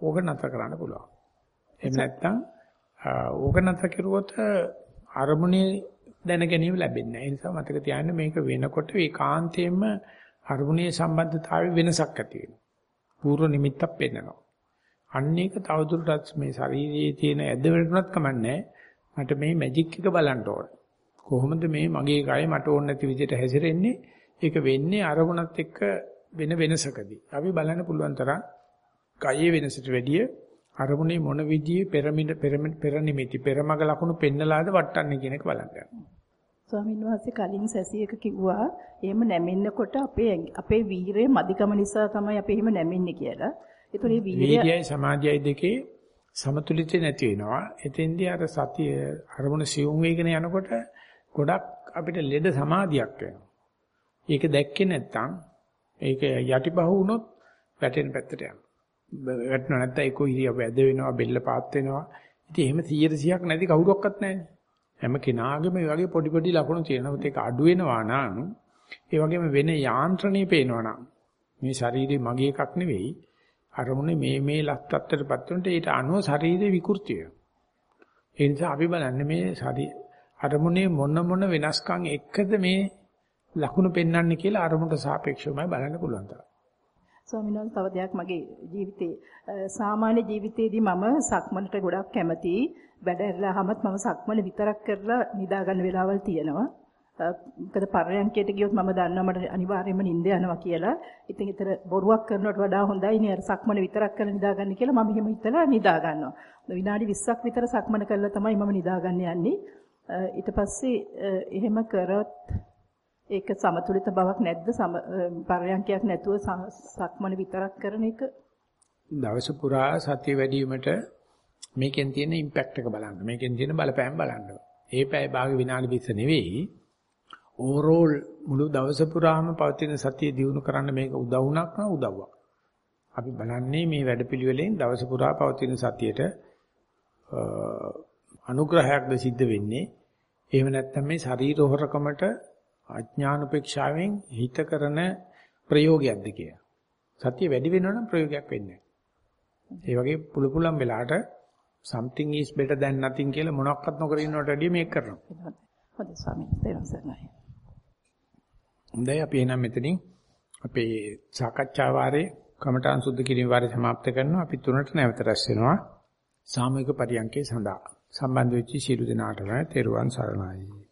ඕක නතර කරන්න පුළුවන්. එහෙම නැත්නම් ඕක නතර කරුවොත් අරමුණේ දැන ගැනීම ලැබෙන්නේ නැහැ. ඒ නිසා මතක තියාගන්න මේක වෙනකොට ඒකාන්තයෙන්ම අරමුණේ සම්බන්ධතාවය වෙනසක් ඇති වෙනවා. පූර්ව නිමිත්තක් පෙන්නනවා. අන්න ඒක තවදුරටත් මේ ශරීරයේ තියෙන ඇද වැටුණත් කමන්නේ මට මේ මැජික් එක බලන්න ඕන. කොහොමද මේ මගේ කය මට ඕන නැති විදිහට හැසිරෙන්නේ? ඒක වෙන්නේ අරමුණත් එක්ක වෙන වෙනසකදී. අපි බලන්න පුළුවන් තරම් කයේ වෙනසට වැඩිය අරමුණේ මොන විදිහේ පෙරමිඩ පෙර නිමිති පෙරමග ලකුණු පෙන්නලාද වටන්නේ කියන එක බලන්න යනවා. ස්වාමීන් වහන්සේ කලින් සැසියක කිව්වා එහෙම නැමෙන්නකොට අපේ අපේ වීරය මදිකම නිසා තමයි අපි එහෙම නැමෙන්නේ කියලා. ඒතකොට මේ වීර්යයයි සමාධියයි දෙකේ සමතුලිතය නැති වෙනවා. එතෙන්දී අර සතිය අරමුණ සියුම් වේගන යනකොට ගොඩක් අපිට ලෙඩ සමාධියක් වෙනවා. ඒක දැක්කේ නැත්නම් ඒක යටිපහ වුණොත් වැටෙන පැත්තට යනවා. වැටෙනවා නැත්නම් ඒක ඉරියව් වැද වෙනවා, බෙල්ල පාත් වෙනවා. ඉතින් එහෙම 100%ක් නැති කවුරක්වත් නැහැනේ. හැම කෙනාගේම මේ වගේ පොඩි පොඩි ලකුණු තියෙනවා. ඒක අඩු වෙනවා නම් ඒ වගේම වෙන යාන්ත්‍රණේ පේනවා නම් මේ ශරීරේ මගේ එකක් නෙවෙයි අරමුණේ මේ මේ ලක්තත්තරපත් වුණට ඊට අනුව ශරීරේ විකෘති වෙනවා. ඒ නිසා අපි බලන්නේ මේ ශරීර අරමුණේ මොන මොන වෙනස්කම් එක්කද මේ ලකුණු පෙන්වන්නේ කියලා අරමුණට සාපේක්ෂවමයි බලන්න පුළුවන් තරම්. ස්වාමීන් වහන්සේ තව දෙයක් මගේ ජීවිතේ සාමාන්‍ය ජීවිතේදී මම සක්මනට ගොඩක් කැමතියි. වැඩ ඇරලාමත් මම සක්මන විතරක් කරලා නිදා ගන්න වෙලාවල් තියෙනවා. මොකද පරයන්කයට ගියොත් මම දන්නවා මට අනිවාර්යයෙන්ම නිින්ද යනවා කියලා. ඉතින් ඊතර බොරුවක් කරනවට වඩා හොඳයි නේ අර සක්මන විතරක් කරලා නිදාගන්න කියලා මම එහෙම හිතලා නිදා ගන්නවා. විනාඩි 20ක් විතර සක්මන කරලා තමයි මම නිදාගන්න යන්නේ. ඊට පස්සේ එහෙම කරොත් ඒක සමතුලිත බවක් නැද්ද? පරයන්කයක් නැතුව සක්මන විතරක් කරන එක දවස පුරා සතිය වැඩි වීමට මේකෙන් තියෙන ඉම්පැක්ට් එක බලන්න. මේකෙන් තියෙන බලපෑම බලන්න. ඒ පැය භාග විනාඩි 20 නෙවෙයි ඕවරෝල් මුළු දවස පුරාම පවතින සතිය දිනු කරන්න මේක උදව්ුණක් නා උදව්වක්. අපි බලන්නේ මේ වැඩපිළිවෙලෙන් දවස පුරා පවතින සතියට අනුග්‍රහයක්ද සිද්ධ වෙන්නේ. එහෙම නැත්නම් මේ ශරීර හොරකමට අඥාන උපේක්ෂාවෙන් හිත කරන ප්‍රයෝගයක්ද කියලා. සතිය වැඩි වෙනවනම් ප්‍රයෝගයක් වෙන්නේ නැහැ. ඒ වගේ පුළු පුලම් වෙලාට something is better than nothing කියලා මොනවත් නොකර ඉන්නවට වැඩිය මේක කරනවා. හොඳයි ස්වාමීන් වහන්සේ. හොඳයි අපි එහෙනම් මෙතනින් අපේ සාකච්ඡා වාරේ කමඨාන් සුද්ධ කිරීම වාරේ સમાપ્ત කරනවා. අපි තුනට නැවත රැස් වෙනවා. සාමූහික පරියන්කේ සඳහා සම්බන්ධ වෙච්ච සියලු දෙනාටම තෙරුවන් සරණයි.